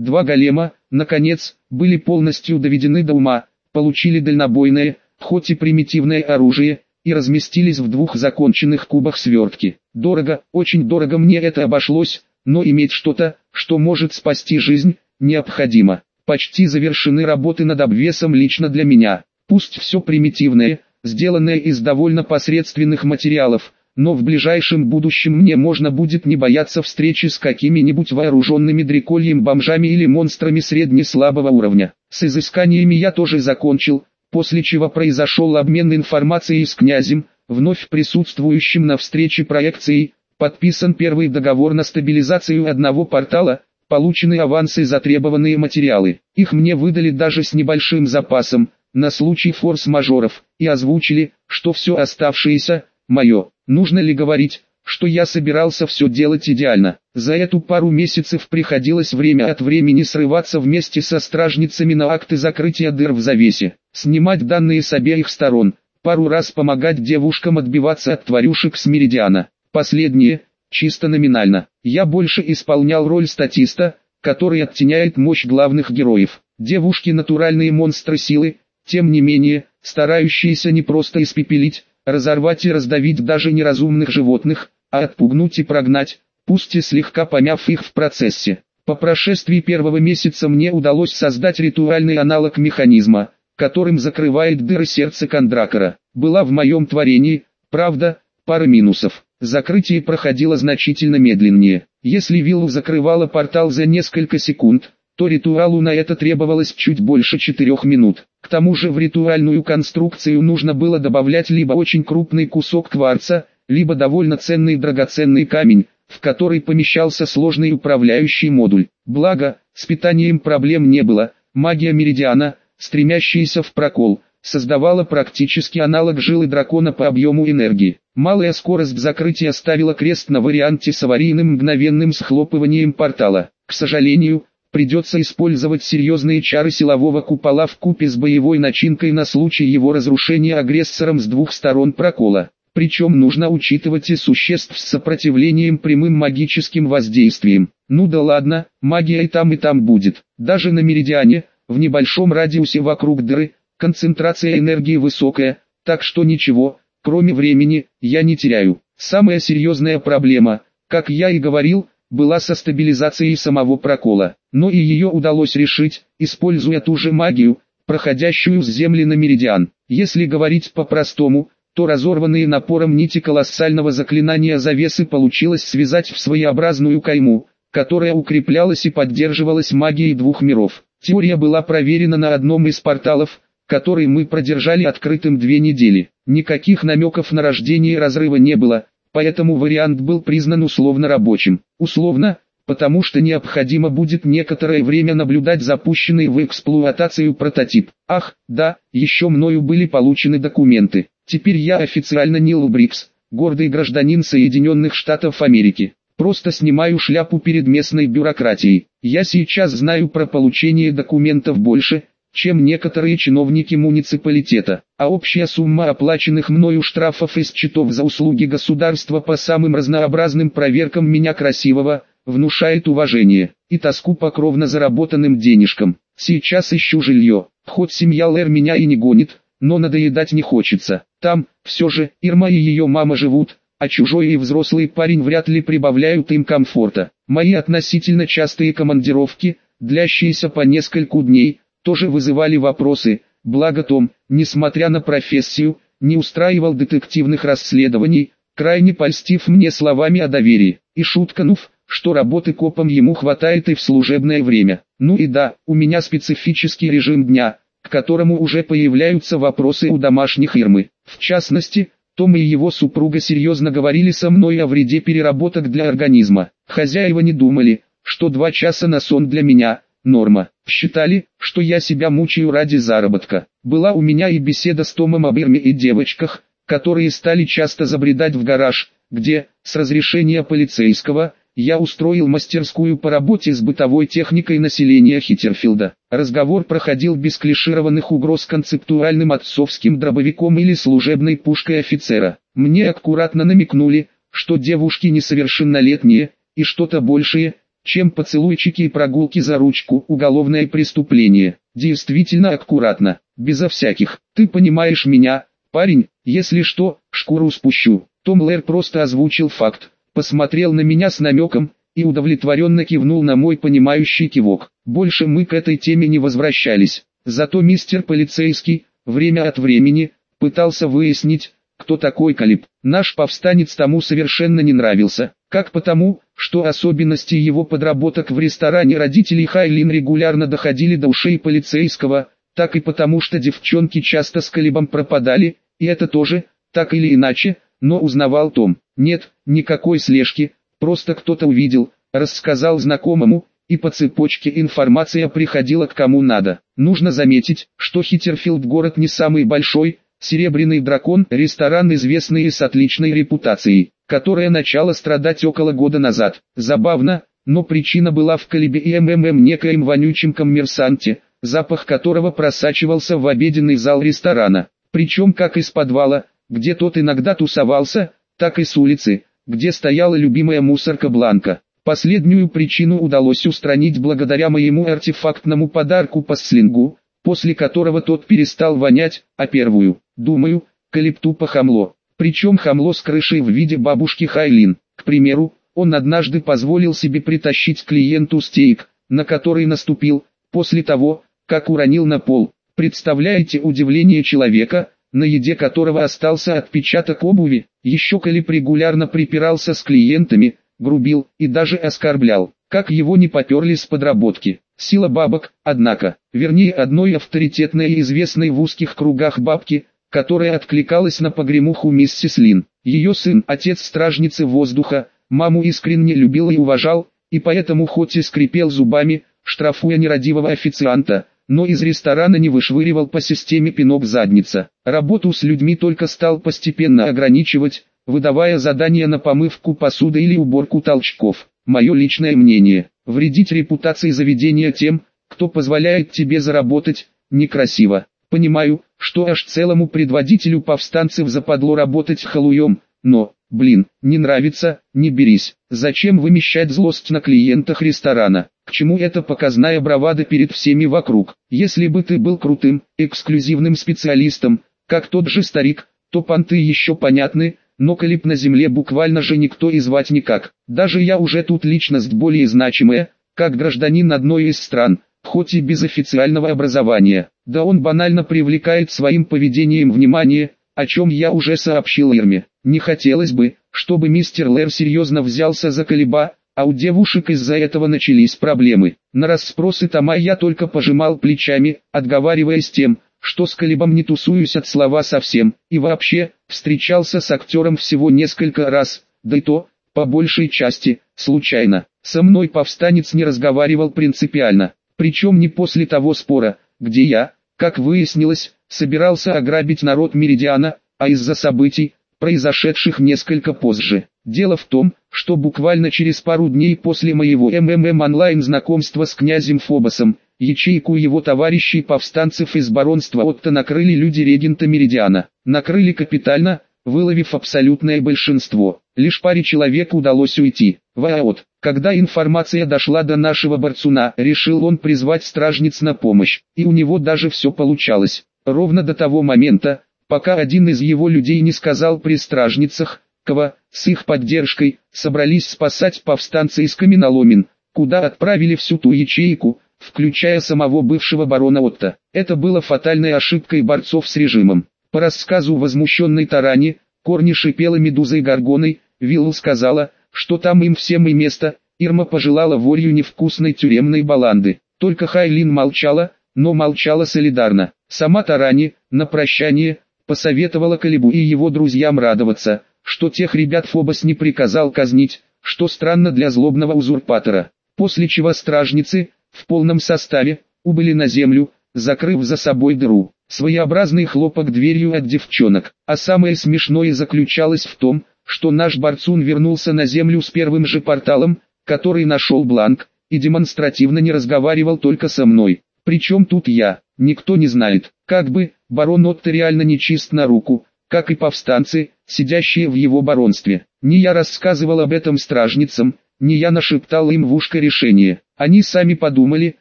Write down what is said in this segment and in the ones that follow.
Два голема, наконец, были полностью доведены до ума, получили дальнобойное, хоть и примитивное оружие, и разместились в двух законченных кубах свертки. Дорого, очень дорого мне это обошлось, но иметь что-то, что может спасти жизнь, необходимо. Почти завершены работы над обвесом лично для меня. Пусть все примитивное, сделанное из довольно посредственных материалов, но в ближайшем будущем мне можно будет не бояться встречи с какими-нибудь вооруженными дрекольем бомжами или монстрами средне-слабого уровня. С изысканиями я тоже закончил, после чего произошел обмен информацией с князем, вновь присутствующим на встрече проекции, подписан первый договор на стабилизацию одного портала, получены авансы и затребованные материалы. Их мне выдали даже с небольшим запасом, на случай форс-мажоров, и озвучили, что все оставшееся, мое. Нужно ли говорить, что я собирался все делать идеально. За эту пару месяцев приходилось время от времени срываться вместе со стражницами на акты закрытия дыр в завесе, снимать данные с обеих сторон, пару раз помогать девушкам отбиваться от тварюшек с Меридиана. Последнее, чисто номинально. Я больше исполнял роль статиста, который оттеняет мощь главных героев. Девушки натуральные монстры силы, тем не менее, старающиеся не просто испепелить, разорвать и раздавить даже неразумных животных, а отпугнуть и прогнать, пусть и слегка помяв их в процессе. По прошествии первого месяца мне удалось создать ритуальный аналог механизма, которым закрывает дыры сердца Кондракора. Была в моем творении, правда, пара минусов. Закрытие проходило значительно медленнее. Если виллу закрывала портал за несколько секунд, то ритуалу на это требовалось чуть больше четырех минут. К тому же в ритуальную конструкцию нужно было добавлять либо очень крупный кусок кварца, либо довольно ценный драгоценный камень, в который помещался сложный управляющий модуль. Благо, с питанием проблем не было, магия Меридиана, стремящаяся в прокол, создавала практически аналог жилы дракона по объему энергии. Малая скорость закрытия ставила крест на варианте с аварийным мгновенным схлопыванием портала. К сожалению, придется использовать серьезные чары силового купола в купе с боевой начинкой на случай его разрушения агрессором с двух сторон прокола. Причем нужно учитывать и существ с сопротивлением прямым магическим воздействием. Ну да ладно, магия и там и там будет. Даже на Меридиане, в небольшом радиусе вокруг дыры, концентрация энергии высокая, так что ничего, кроме времени, я не теряю. Самая серьезная проблема, как я и говорил, была со стабилизацией самого прокола, но и ее удалось решить, используя ту же магию, проходящую с Земли на Меридиан. Если говорить по-простому, то разорванные напором нити колоссального заклинания завесы получилось связать в своеобразную кайму, которая укреплялась и поддерживалась магией двух миров. Теория была проверена на одном из порталов, который мы продержали открытым две недели. Никаких намеков на рождение разрыва не было, поэтому вариант был признан условно рабочим. Условно, потому что необходимо будет некоторое время наблюдать запущенный в эксплуатацию прототип. Ах, да, еще мною были получены документы. Теперь я официально Нил Брикс, гордый гражданин Соединенных Штатов Америки. Просто снимаю шляпу перед местной бюрократией. Я сейчас знаю про получение документов больше, чем некоторые чиновники муниципалитета, а общая сумма оплаченных мною штрафов из счетов за услуги государства по самым разнообразным проверкам меня красивого, внушает уважение и тоску по кровно заработанным денежкам. Сейчас ищу жилье, хоть семья Лэр меня и не гонит, но надоедать не хочется. Там, все же, Ирма и ее мама живут, а чужой и взрослый парень вряд ли прибавляют им комфорта. Мои относительно частые командировки, длящиеся по нескольку дней, тоже вызывали вопросы, благо Том, несмотря на профессию, не устраивал детективных расследований, крайне польстив мне словами о доверии, и шутканув, что работы копом ему хватает и в служебное время. Ну и да, у меня специфический режим дня, к которому уже появляются вопросы у домашних Ирмы. В частности, том и его супруга серьезно говорили со мной о вреде переработок для организма. Хозяева не думали, что два часа на сон для меня – норма. Считали, что я себя мучаю ради заработка. Была у меня и беседа с Томом об Ирме и девочках, которые стали часто забредать в гараж, где, с разрешения полицейского, я устроил мастерскую по работе с бытовой техникой населения Хиттерфилда. Разговор проходил без клишированных угроз концептуальным отцовским дробовиком или служебной пушкой офицера. Мне аккуратно намекнули, что девушки несовершеннолетние, и что-то большее, чем поцелуйчики и прогулки за ручку, уголовное преступление. Действительно аккуратно, безо всяких. Ты понимаешь меня, парень, если что, шкуру спущу. Том Лэр просто озвучил факт, посмотрел на меня с намеком, и удовлетворенно кивнул на мой понимающий кивок. Больше мы к этой теме не возвращались. Зато мистер полицейский, время от времени, пытался выяснить, кто такой Калиб. Наш повстанец тому совершенно не нравился, как потому, что особенности его подработок в ресторане родителей Хайлин регулярно доходили до ушей полицейского, так и потому что девчонки часто с Калибом пропадали, и это тоже, так или иначе, но узнавал Том. Нет, никакой слежки, просто кто-то увидел, рассказал знакомому, и по цепочке информация приходила к кому надо. Нужно заметить, что Хиттерфилд город не самый большой, Серебряный дракон – ресторан известный и с отличной репутацией, которая начала страдать около года назад. Забавно, но причина была в Калибе и МММ некоем вонючем коммерсанте, запах которого просачивался в обеденный зал ресторана. Причем как из подвала, где тот иногда тусовался, так и с улицы, где стояла любимая мусорка Бланка. Последнюю причину удалось устранить благодаря моему артефактному подарку по слингу, после которого тот перестал вонять, а первую, думаю, калиптупа хамло. Причем хамло с крышей в виде бабушки Хайлин. К примеру, он однажды позволил себе притащить клиенту стейк, на который наступил, после того, как уронил на пол. Представляете удивление человека, на еде которого остался отпечаток обуви, еще Калип регулярно припирался с клиентами, грубил и даже оскорблял, как его не поперли с подработки. Сила бабок, однако, вернее одной авторитетной и известной в узких кругах бабки, которая откликалась на погремуху миссис Лин. Ее сын, отец стражницы воздуха, маму искренне любил и уважал, и поэтому хоть и скрипел зубами, штрафуя нерадивого официанта, но из ресторана не вышвыривал по системе пинок задница. Работу с людьми только стал постепенно ограничивать, выдавая задания на помывку посуды или уборку толчков. Мое личное мнение, вредить репутации заведения тем, кто позволяет тебе заработать, некрасиво. Понимаю, что аж целому предводителю повстанцев западло работать халуем, но, блин, не нравится, не берись. Зачем вымещать злость на клиентах ресторана? К чему эта показная бравада перед всеми вокруг? Если бы ты был крутым, эксклюзивным специалистом, как тот же старик, то понты еще понятны, но Калип на земле буквально же никто и звать никак. Даже я уже тут личность более значимая, как гражданин одной из стран, хоть и без официального образования. Да он банально привлекает своим поведением внимание, о чем я уже сообщил Ирме. Не хотелось бы, чтобы мистер Лэр серьезно взялся за Калиба, а у девушек из-за этого начались проблемы. На расспросы Тома я только пожимал плечами, отговариваясь тем, что с Калибом не тусуюсь от слова совсем, и вообще, встречался с актером всего несколько раз, да и то, по большей части, случайно. Со мной повстанец не разговаривал принципиально, причем не после того спора, где я, как выяснилось, собирался ограбить народ Меридиана, а из-за событий, произошедших несколько позже. Дело в том, что буквально через пару дней после моего МММ онлайн знакомства с князем Фобосом, Ячейку его товарищей повстанцев из баронства Отто накрыли люди регента Меридиана. Накрыли капитально, выловив абсолютное большинство. Лишь паре человек удалось уйти. Ваот. Когда информация дошла до нашего борцуна, решил он призвать стражниц на помощь. И у него даже все получалось. Ровно до того момента, пока один из его людей не сказал при стражницах, кого, с их поддержкой, собрались спасать повстанцы из каменоломен, куда отправили всю ту ячейку, включая самого бывшего барона Отто. Это было фатальной ошибкой борцов с режимом. По рассказу возмущенной Тарани, Корни шипела медузой Гаргоной, Виллу сказала, что там им всем и место, Ирма пожелала волью невкусной тюремной баланды. Только Хайлин молчала, но молчала солидарно. Сама Тарани, на прощание, посоветовала Калибу и его друзьям радоваться, что тех ребят Фобос не приказал казнить, что странно для злобного узурпатора. После чего стражницы, в полном составе, убыли на землю, закрыв за собой дыру. Своеобразный хлопок дверью от девчонок. А самое смешное заключалось в том, что наш Барцун вернулся на землю с первым же порталом, который нашел Бланк, и демонстративно не разговаривал только со мной. Причем тут я, никто не знает, как бы, барон Отто реально нечист на руку, как и повстанцы, сидящие в его баронстве. Не я рассказывал об этом стражницам, не я нашептал им в ушко решение. Они сами подумали,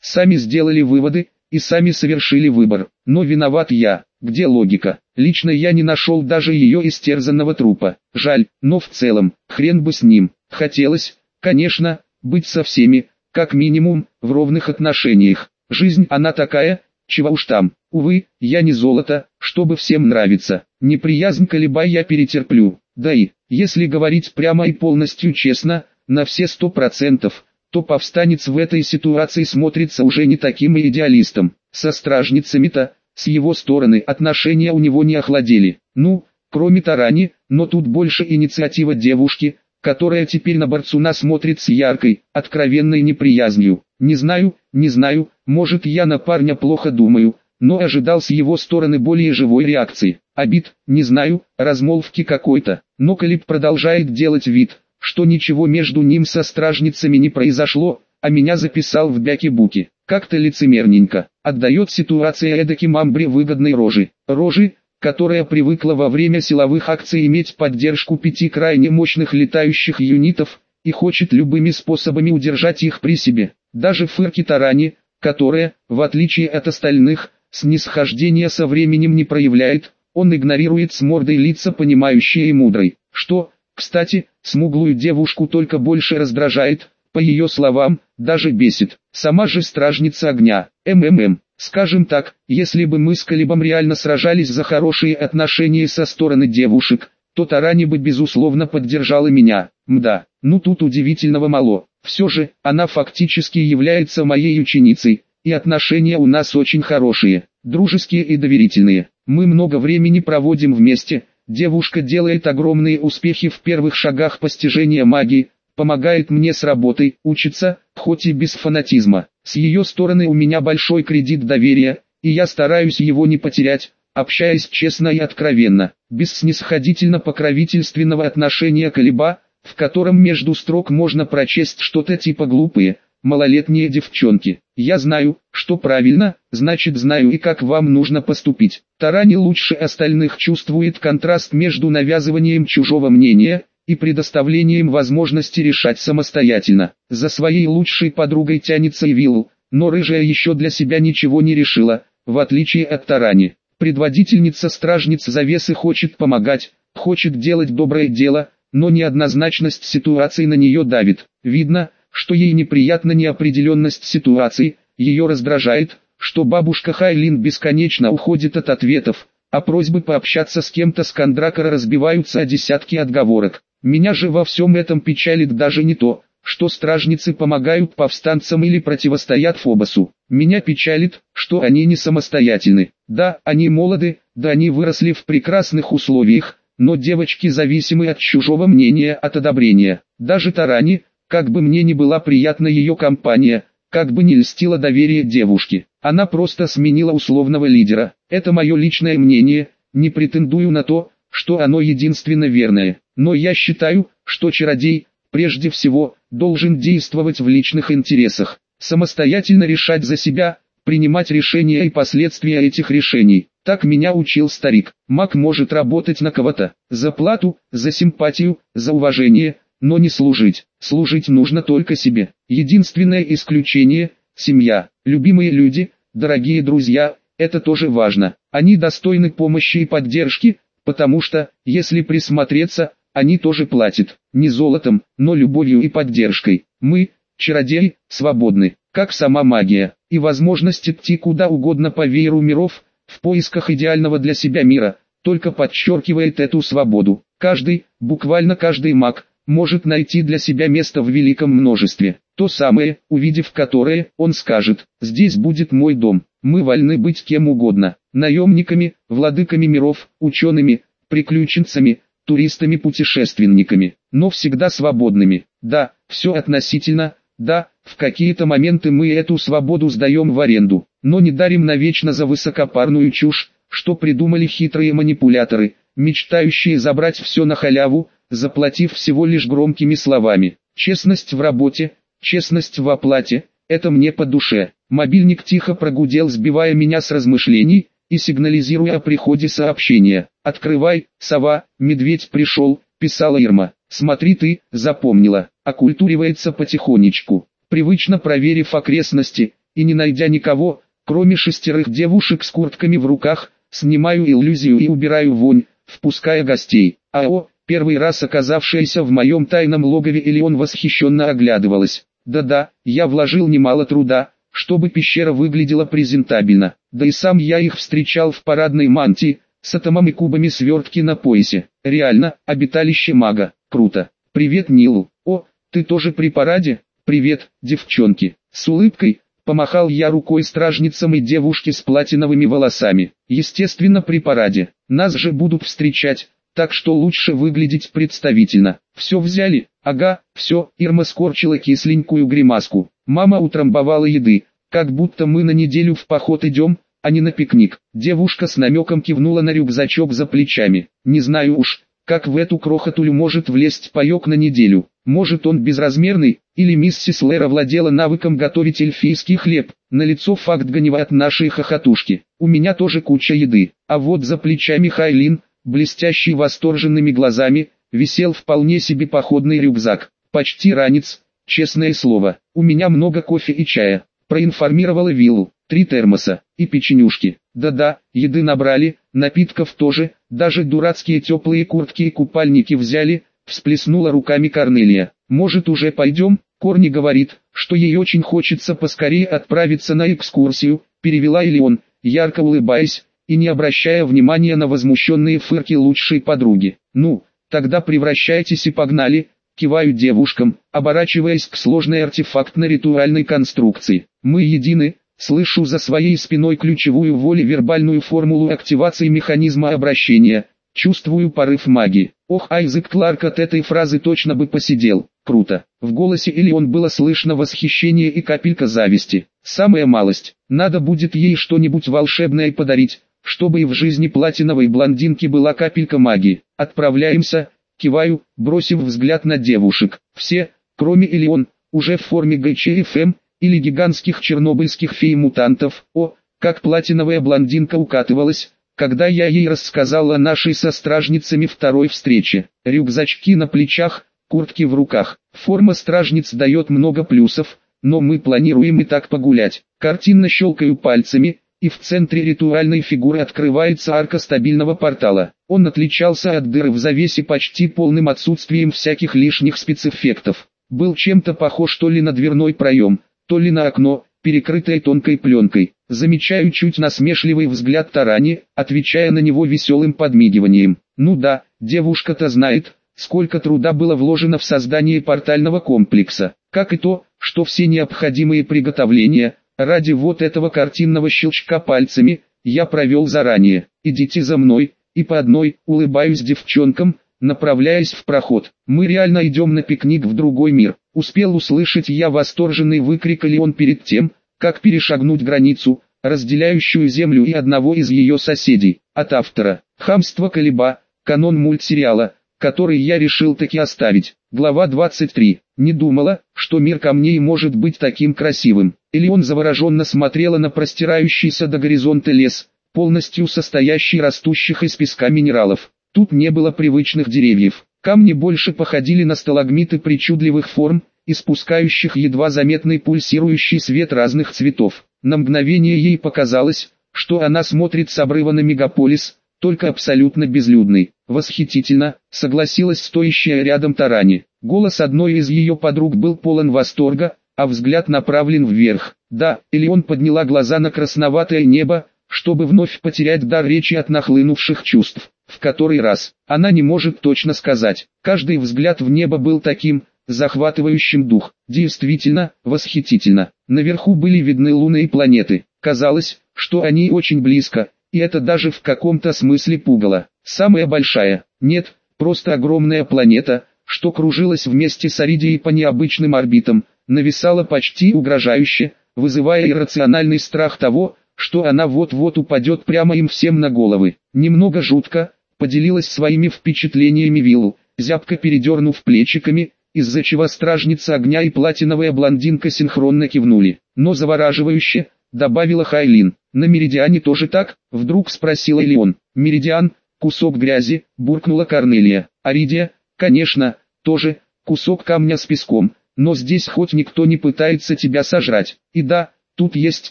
сами сделали выводы, и сами совершили выбор. Но виноват я. Где логика? Лично я не нашел даже ее истерзанного трупа. Жаль, но в целом, хрен бы с ним. Хотелось, конечно, быть со всеми, как минимум, в ровных отношениях. Жизнь она такая, чего уж там. Увы, я не золото, чтобы всем нравиться. Неприязнь колебай я перетерплю. Да и, если говорить прямо и полностью честно, на все сто процентов, то повстанец в этой ситуации смотрится уже не таким идеалистом. Со стражницами-то, с его стороны отношения у него не охладели. Ну, кроме Тарани, но тут больше инициатива девушки, которая теперь на Борцуна смотрит с яркой, откровенной неприязнью. Не знаю, не знаю, может я на парня плохо думаю, но ожидал с его стороны более живой реакции. Обид, не знаю, размолвки какой-то, но Калиб продолжает делать вид, что ничего между ним со стражницами не произошло, а меня записал в бяки-буки. Как-то лицемерненько, отдает ситуация эдаким амбре выгодной рожи. Рожи, которая привыкла во время силовых акций иметь поддержку пяти крайне мощных летающих юнитов, и хочет любыми способами удержать их при себе. Даже Фырки Тарани, которая, в отличие от остальных, снисхождения со временем не проявляет, он игнорирует с мордой лица понимающие и мудрой, что, кстати, смуглую девушку только больше раздражает, по ее словам, даже бесит. Сама же стражница огня, МММ. Скажем так, если бы мы с Калибом реально сражались за хорошие отношения со стороны девушек, то Тарани бы безусловно поддержала меня. Мда, ну тут удивительного мало. Все же, она фактически является моей ученицей, и отношения у нас очень хорошие, дружеские и доверительные. Мы много времени проводим вместе, Девушка делает огромные успехи в первых шагах постижения магии, помогает мне с работой, учится, хоть и без фанатизма. С ее стороны у меня большой кредит доверия, и я стараюсь его не потерять, общаясь честно и откровенно, без снисходительно-покровительственного отношения колеба, в котором между строк можно прочесть что-то типа глупые, малолетние девчонки. Я знаю, что правильно, значит знаю и как вам нужно поступить. Тарани лучше остальных чувствует контраст между навязыванием чужого мнения и предоставлением возможности решать самостоятельно. За своей лучшей подругой тянется и Вилл, но рыжая еще для себя ничего не решила, в отличие от Тарани. Предводительница стражниц завесы хочет помогать, хочет делать доброе дело, но неоднозначность ситуации на нее давит. Видно, что ей неприятна неопределенность ситуации, ее раздражает, что бабушка Хайлин бесконечно уходит от ответов, а просьбы пообщаться с кем-то с Кондракора разбиваются о десятки отговорок. Меня же во всем этом печалит даже не то, что стражницы помогают повстанцам или противостоят Фобосу. Меня печалит, что они не самостоятельны. Да, они молоды, да они выросли в прекрасных условиях, но девочки зависимы от чужого мнения, от одобрения. Даже Тарани, как бы мне ни была приятна ее компания, как бы не льстило доверие девушки, она просто сменила условного лидера. Это мое личное мнение, не претендую на то, что оно единственно верное. Но я считаю, что чародей, прежде всего, должен действовать в личных интересах, самостоятельно решать за себя, принимать решения и последствия этих решений. Так меня учил старик. Маг может работать на кого-то, за плату, за симпатию, за уважение, но не служить. Служить нужно только себе. Единственное исключение – семья, любимые люди, дорогие друзья – это тоже важно. Они достойны помощи и поддержки, потому что, если присмотреться, они тоже платят, не золотом, но любовью и поддержкой. Мы, чародеи, свободны, как сама магия, и возможность идти куда угодно по вееру миров, в поисках идеального для себя мира, только подчеркивает эту свободу. Каждый, буквально каждый маг, может найти для себя место в великом множестве. То самое, увидев которое, он скажет, здесь будет мой дом, мы вольны быть кем угодно, наемниками, владыками миров, учеными, приключенцами, туристами-путешественниками, но всегда свободными. Да, все относительно, да, в какие-то моменты мы эту свободу сдаем в аренду, но не дарим навечно за высокопарную чушь, что придумали хитрые манипуляторы, мечтающие забрать все на халяву, заплатив всего лишь громкими словами. Честность в работе, честность в оплате, это мне по душе. Мобильник тихо прогудел, сбивая меня с размышлений и сигнализируя о приходе сообщения. «Открывай, сова, медведь пришел», писала Ирма. «Смотри ты, запомнила». окультуривается потихонечку. Привычно проверив окрестности, и не найдя никого, кроме шестерых девушек с куртками в руках, снимаю иллюзию и убираю вонь, впуская гостей. АО, первый раз оказавшаяся в моем тайном логове Элеон восхищенно оглядывалась. Да-да, я вложил немало труда, чтобы пещера выглядела презентабельно. Да и сам я их встречал в парадной мантии, с атомом и кубами свертки на поясе. Реально, обиталище мага. Круто. Привет, Нилу. О, ты тоже при параде? Привет, девчонки. С улыбкой, помахал я рукой стражницам и девушке с платиновыми волосами. Естественно при параде. Нас же будут встречать, так что лучше выглядеть представительно. Все взяли? Ага, все. Ирма скорчила кисленькую гримаску. Мама утрамбовала еды, как будто мы на неделю в поход идем, а не на пикник. Девушка с намеком кивнула на рюкзачок за плечами. Не знаю уж, как в эту крохотулю может влезть паек на неделю. Может он безразмерный, или миссис Лера владела навыком готовить эльфийский хлеб. На лицо факт гонева от нашей хохотушки. У меня тоже куча еды. А вот за плечами Хайлин, блестящий восторженными глазами, висел вполне себе походный рюкзак. Почти ранец, честное слово. У меня много кофе и чая. Проинформировала Виллу. Три термоса и печенюшки. Да-да, еды набрали, напитков тоже, даже дурацкие теплые куртки и купальники взяли, всплеснула руками Корнелия. Может уже пойдем? Корни говорит, что ей очень хочется поскорее отправиться на экскурсию, перевела Элеон, ярко улыбаясь, и не обращая внимания на возмущенные фырки лучшей подруги. Ну, тогда превращайтесь и погнали, киваю девушкам, оборачиваясь к сложной артефактно-ритуальной конструкции. Мы едины, Слышу за своей спиной ключевую волевербальную формулу активации механизма обращения. Чувствую порыв магии. Ох, Айзек Кларк от этой фразы точно бы посидел. Круто. В голосе Элеон было слышно восхищение и капелька зависти. Самая малость. Надо будет ей что-нибудь волшебное подарить, чтобы и в жизни платиновой блондинки была капелька магии. Отправляемся. Киваю, бросив взгляд на девушек. Все, кроме Элеон, уже в форме ГЧФМ, или гигантских чернобыльских фей-мутантов. О, как платиновая блондинка укатывалась, когда я ей рассказал о нашей со стражницами второй встрече. Рюкзачки на плечах, куртки в руках. Форма стражниц дает много плюсов, но мы планируем и так погулять. Картинно щелкаю пальцами, и в центре ритуальной фигуры открывается арка стабильного портала. Он отличался от дыры в завесе почти полным отсутствием всяких лишних спецэффектов. Был чем-то похож то ли на дверной проем, то ли на окно, перекрытое тонкой пленкой. Замечаю чуть насмешливый взгляд Тарани, отвечая на него веселым подмигиванием. Ну да, девушка-то знает, сколько труда было вложено в создание портального комплекса, как и то, что все необходимые приготовления, ради вот этого картинного щелчка пальцами, я провел заранее. Идите за мной, и по одной, улыбаюсь девчонкам, направляясь в проход. Мы реально идем на пикник в другой мир. Успел услышать я восторженный выкрик Леон перед тем, как перешагнуть границу, разделяющую землю и одного из ее соседей. От автора. Хамство Колеба, канон мультсериала, который я решил таки оставить. Глава 23. Не думала, что мир камней может быть таким красивым. Элеон завороженно смотрела на простирающийся до горизонта лес, полностью состоящий растущих из песка минералов. Тут не было привычных деревьев. Камни больше походили на сталагмиты причудливых форм, испускающих едва заметный пульсирующий свет разных цветов. На мгновение ей показалось, что она смотрит с обрыва на мегаполис, только абсолютно безлюдный. Восхитительно, согласилась стоящая рядом Тарани. Голос одной из ее подруг был полон восторга, а взгляд направлен вверх. Да, Элеон подняла глаза на красноватое небо, чтобы вновь потерять дар речи от нахлынувших чувств. В который раз, она не может точно сказать. Каждый взгляд в небо был таким, захватывающим дух. Действительно, восхитительно. Наверху были видны луны и планеты. Казалось, что они очень близко, и это даже в каком-то смысле пугало. Самая большая, нет, просто огромная планета, что кружилась вместе с Аридией по необычным орбитам, нависала почти угрожающе, вызывая иррациональный страх того, что она вот-вот упадет прямо им всем на головы. Немного жутко, поделилась своими впечатлениями Виллу, зябко передернув плечиками, из-за чего стражница огня и платиновая блондинка синхронно кивнули. Но завораживающе, добавила Хайлин. На Меридиане тоже так? Вдруг спросила Леон. Меридиан, кусок грязи, буркнула Корнелия. Аридия, конечно, тоже, кусок камня с песком, но здесь хоть никто не пытается тебя сожрать. И да, тут есть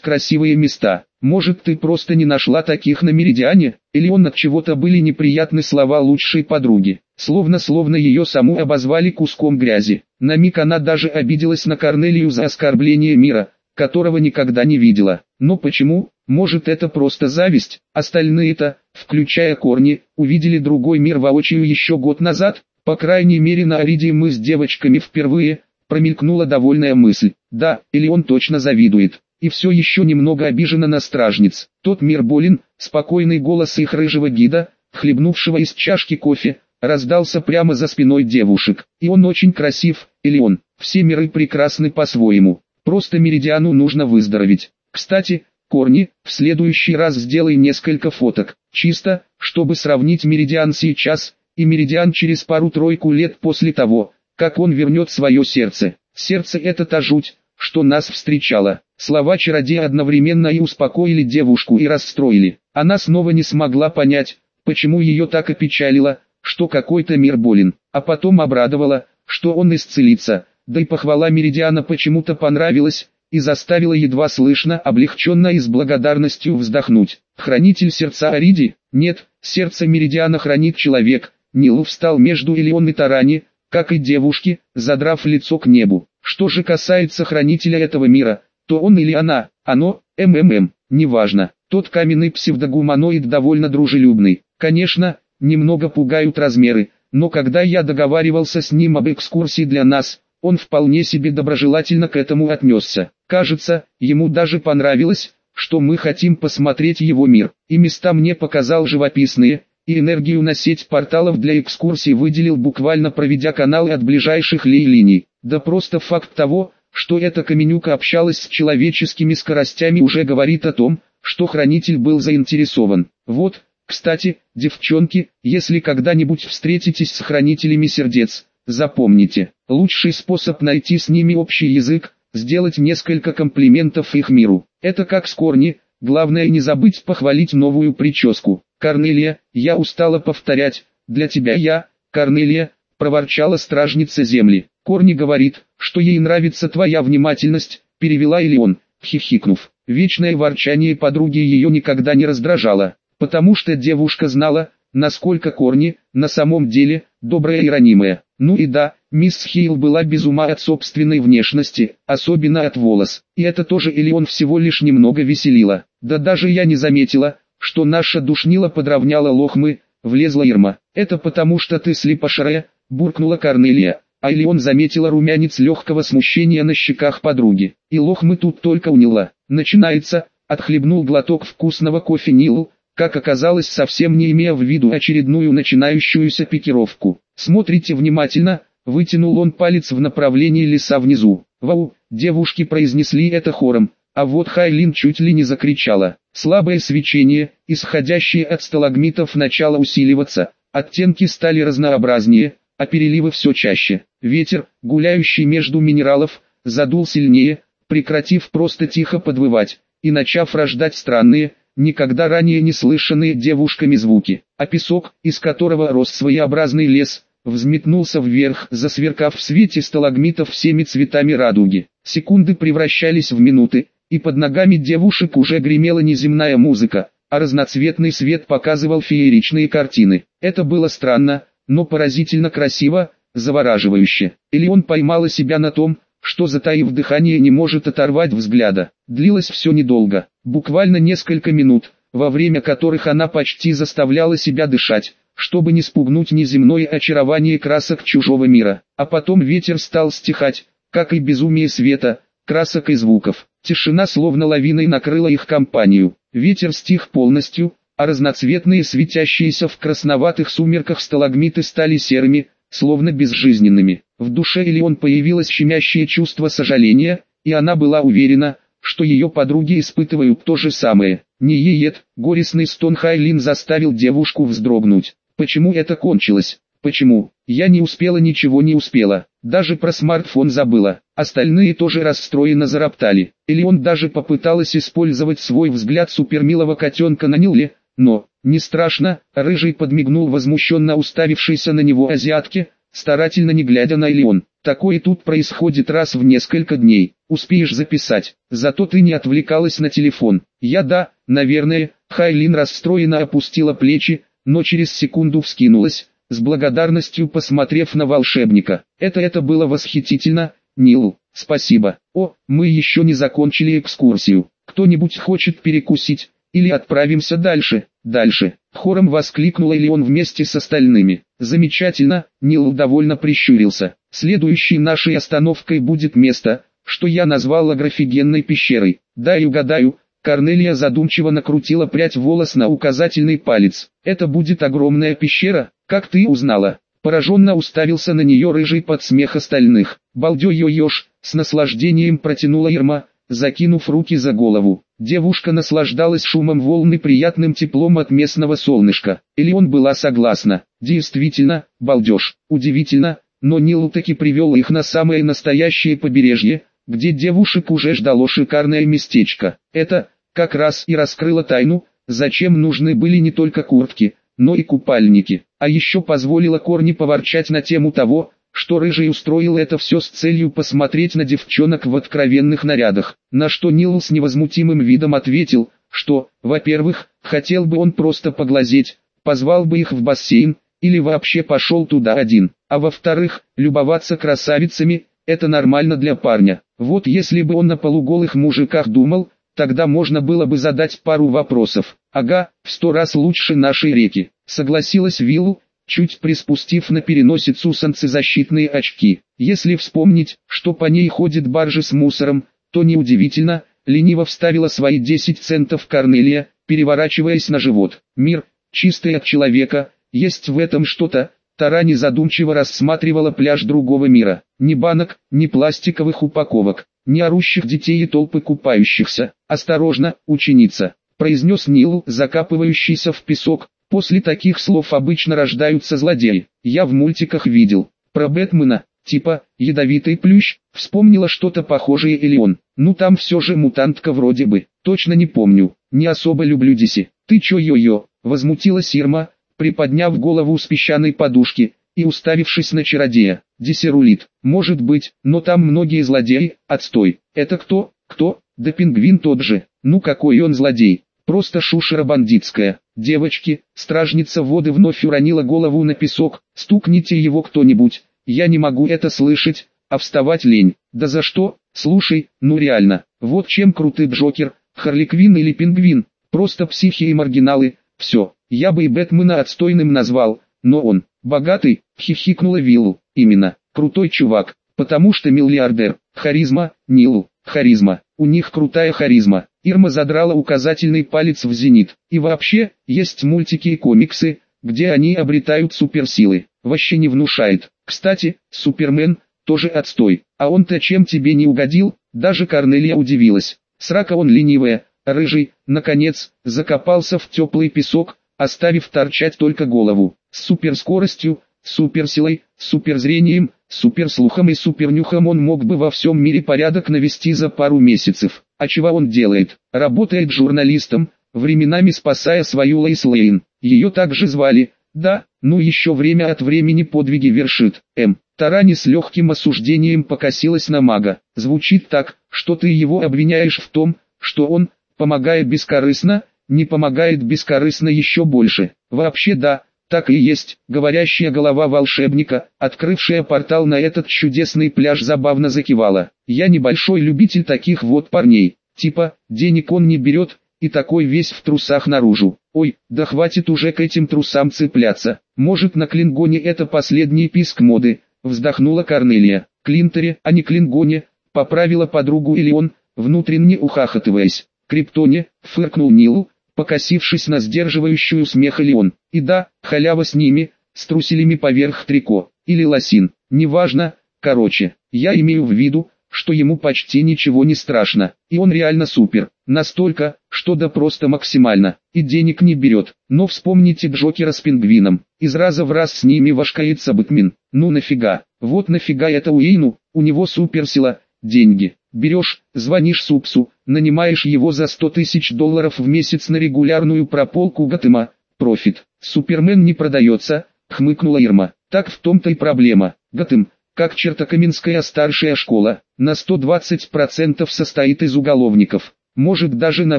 красивые места. Может ты просто не нашла таких на Меридиане, или он от чего-то были неприятны слова лучшей подруги. Словно-словно ее саму обозвали куском грязи. На миг она даже обиделась на Корнелию за оскорбление мира, которого никогда не видела. Но почему? Может это просто зависть? Остальные-то, включая корни, увидели другой мир воочию еще год назад? По крайней мере на Аридии мы с девочками впервые, промелькнула довольная мысль. Да, или он точно завидует. И все еще немного обижена на стражниц. Тот мир болен, спокойный голос их рыжего гида, хлебнувшего из чашки кофе, раздался прямо за спиной девушек. И он очень красив, или он, все миры прекрасны по-своему. Просто Меридиану нужно выздороветь. Кстати, Корни, в следующий раз сделай несколько фоток, чисто, чтобы сравнить Меридиан сейчас, и Меридиан через пару-тройку лет после того, как он вернет свое сердце. Сердце это та жуть, что нас встречала. Слова чародея одновременно и успокоили девушку и расстроили. Она снова не смогла понять, почему ее так опечалило, что какой-то мир болен, а потом обрадовала, что он исцелится, да и похвала Меридиана почему-то понравилась, и заставила едва слышно, облегченно и с благодарностью вздохнуть. Хранитель сердца Ариди? Нет, сердце Меридиана хранит человек. Нилу встал между Элеон и Тарани, как и девушки, задрав лицо к небу. Что же касается хранителя этого мира, то он или она, оно, МММ, неважно. Тот каменный псевдогуманоид довольно дружелюбный. Конечно, немного пугают размеры, но когда я договаривался с ним об экскурсии для нас, он вполне себе доброжелательно к этому отнесся. Кажется, ему даже понравилось, что мы хотим посмотреть его мир. И места мне показал живописные, и энергию на сеть порталов для экскурсий выделил буквально проведя каналы от ближайших лей-линий. Да просто факт того, что эта каменюка общалась с человеческими скоростями уже говорит о том, что хранитель был заинтересован. Вот, кстати, девчонки, если когда-нибудь встретитесь с хранителями сердец, запомните, лучший способ найти с ними общий язык, сделать несколько комплиментов их миру. Это как с корни, главное не забыть похвалить новую прическу. Корнелия, я устала повторять, для тебя я, Корнелия, проворчала стражница земли. Корни говорит, что ей нравится твоя внимательность, перевела или он, хихикнув. Вечное ворчание подруги ее никогда не раздражало, потому что девушка знала, насколько Корни, на самом деле, добрая и ранимая. Ну и да, мисс Хейл была без ума от собственной внешности, особенно от волос, и это тоже или он всего лишь немного веселило. Да даже я не заметила, что наша душнила подровняла лохмы, влезла Ирма. Это потому что ты слепошарая, буркнула Корнелия. А Элеон заметила румянец легкого смущения на щеках подруги. И лохмы тут только уняла. Начинается, отхлебнул глоток вкусного кофе Нил, как оказалось совсем не имея в виду очередную начинающуюся пикировку. Смотрите внимательно, вытянул он палец в направлении леса внизу. Вау, девушки произнесли это хором, а вот Хайлин чуть ли не закричала. Слабое свечение, исходящее от сталагмитов начало усиливаться, оттенки стали разнообразнее, а переливы все чаще. Ветер, гуляющий между минералов, задул сильнее, прекратив просто тихо подвывать, и начав рождать странные, никогда ранее не слышанные девушками звуки. А песок, из которого рос своеобразный лес, взметнулся вверх, засверкав в свете сталагмитов всеми цветами радуги. Секунды превращались в минуты, и под ногами девушек уже гремела неземная музыка, а разноцветный свет показывал фееричные картины. Это было странно, но поразительно красиво, завораживающе. Или он поймала себя на том, что затаив дыхание не может оторвать взгляда. Длилось все недолго, буквально несколько минут, во время которых она почти заставляла себя дышать, чтобы не спугнуть неземное очарование красок чужого мира. А потом ветер стал стихать, как и безумие света, красок и звуков. Тишина словно лавиной накрыла их компанию. Ветер стих полностью, а разноцветные светящиеся в красноватых сумерках сталагмиты стали серыми, словно безжизненными. В душе Элеон появилось щемящее чувство сожаления, и она была уверена, что ее подруги испытывают то же самое. Не еет, горестный стон Хайлин заставил девушку вздрогнуть. Почему это кончилось? Почему? Я не успела ничего не успела. Даже про смартфон забыла. Остальные тоже расстроенно зароптали. Или он даже попыталась использовать свой взгляд супермилого котенка на Ниле, но, не страшно, Рыжий подмигнул возмущенно уставившийся на него азиатке, старательно не глядя на Элеон. Такое тут происходит раз в несколько дней, успеешь записать. Зато ты не отвлекалась на телефон. Я да, наверное, Хайлин расстроенно опустила плечи, но через секунду вскинулась, с благодарностью посмотрев на волшебника. Это это было восхитительно, Нил, спасибо. О, мы еще не закончили экскурсию. Кто-нибудь хочет перекусить? Или отправимся дальше, дальше. Хором воскликнула Элеон вместе с остальными. Замечательно, Нил довольно прищурился. Следующей нашей остановкой будет место, что я назвал агрофигенной пещерой. Да и угадаю, Корнелия задумчиво накрутила прядь волос на указательный палец. Это будет огромная пещера, как ты узнала? Пораженно уставился на нее рыжий под смех остальных. Балдё-ё-ёш, с наслаждением протянула Ирма, закинув руки за голову. Девушка наслаждалась шумом волны приятным теплом от местного солнышка. Или он была согласна. Действительно, балдеж. Удивительно, но Нил таки привел их на самое настоящее побережье, где девушек уже ждало шикарное местечко. Это, как раз и раскрыло тайну, зачем нужны были не только куртки, но и купальники. А еще позволило Корни поворчать на тему того, что Рыжий устроил это все с целью посмотреть на девчонок в откровенных нарядах, на что Нил с невозмутимым видом ответил, что, во-первых, хотел бы он просто поглазеть, позвал бы их в бассейн, или вообще пошел туда один, а во-вторых, любоваться красавицами, это нормально для парня. Вот если бы он на полуголых мужиках думал, тогда можно было бы задать пару вопросов. Ага, в сто раз лучше нашей реки, согласилась Виллу, чуть приспустив на переносицу солнцезащитные очки. Если вспомнить, что по ней ходит баржи с мусором, то неудивительно, лениво вставила свои 10 центов Корнелия, переворачиваясь на живот. Мир, чистый от человека, есть в этом что-то, Тарани задумчиво рассматривала пляж другого мира. Ни банок, ни пластиковых упаковок, ни орущих детей и толпы купающихся. «Осторожно, ученица», произнес Нил, закапывающийся в песок, После таких слов обычно рождаются злодеи. Я в мультиках видел. Про Бэтмена, типа, ядовитый плющ, вспомнила что-то похожее или он. Ну там все же мутантка вроде бы, точно не помню. Не особо люблю Диси. Ты чё йо-йо, возмутилась Ирма, приподняв голову с песчаной подушки, и уставившись на чародея. Диси рулит. Может быть, но там многие злодеи, отстой. Это кто? Кто? Да пингвин тот же. Ну какой он злодей. Просто шушера бандитская. Девочки, стражница воды вновь уронила голову на песок, стукните его кто-нибудь, я не могу это слышать, а вставать лень. Да за что? Слушай, ну реально, вот чем крутый Джокер, Харли Квин или Пингвин, просто психи и маргиналы, все. Я бы и Бэтмена отстойным назвал, но он, богатый, хихикнула Виллу, именно, крутой чувак, потому что миллиардер, харизма, Нил, харизма, у них крутая харизма. Ирма задрала указательный палец в зенит. И вообще, есть мультики и комиксы, где они обретают суперсилы. Вообще не внушает. Кстати, Супермен, тоже отстой. А он-то чем тебе не угодил? Даже Корнелия удивилась. Срака он ленивая, рыжий, наконец, закопался в теплый песок, оставив торчать только голову. С суперскоростью, суперсилой, суперзрением, суперслухом и супернюхом он мог бы во всем мире порядок навести за пару месяцев. А чего он делает? Работает журналистом, временами спасая свою Лоис Лейн. Ее также звали, да, ну еще время от времени подвиги вершит. М. Тарани с легким осуждением покосилась на мага. Звучит так, что ты его обвиняешь в том, что он, помогает бескорыстно, не помогает бескорыстно еще больше. Вообще да, так и есть, говорящая голова волшебника, открывшая портал на этот чудесный пляж забавно закивала. Я небольшой любитель таких вот парней, типа, денег он не берет, и такой весь в трусах наружу. Ой, да хватит уже к этим трусам цепляться. Может на Клингоне это последний писк моды, вздохнула Корнелия. Клинтере, а не Клингоне, поправила подругу или внутренне ухахатываясь. Криптоне, фыркнул Нил, покосившись на сдерживающую смех Леон. И да, халява с ними, с труселями поверх трико, или лосин, неважно, короче, я имею в виду, что ему почти ничего не страшно, и он реально супер, настолько, что да просто максимально, и денег не берет. Но вспомните Джокера с пингвином, из раза в раз с ними вошкается Бэтмен, ну нафига, вот нафига это Уэйну, у него суперсила, деньги. Берешь, звонишь Супсу, нанимаешь его за 100 тысяч долларов в месяц на регулярную прополку Готэма. Профит. Супермен не продается, хмыкнула Ирма. Так в том-то и проблема. Гатым, как Чертокаменская старшая школа, на 120% состоит из уголовников. Может даже на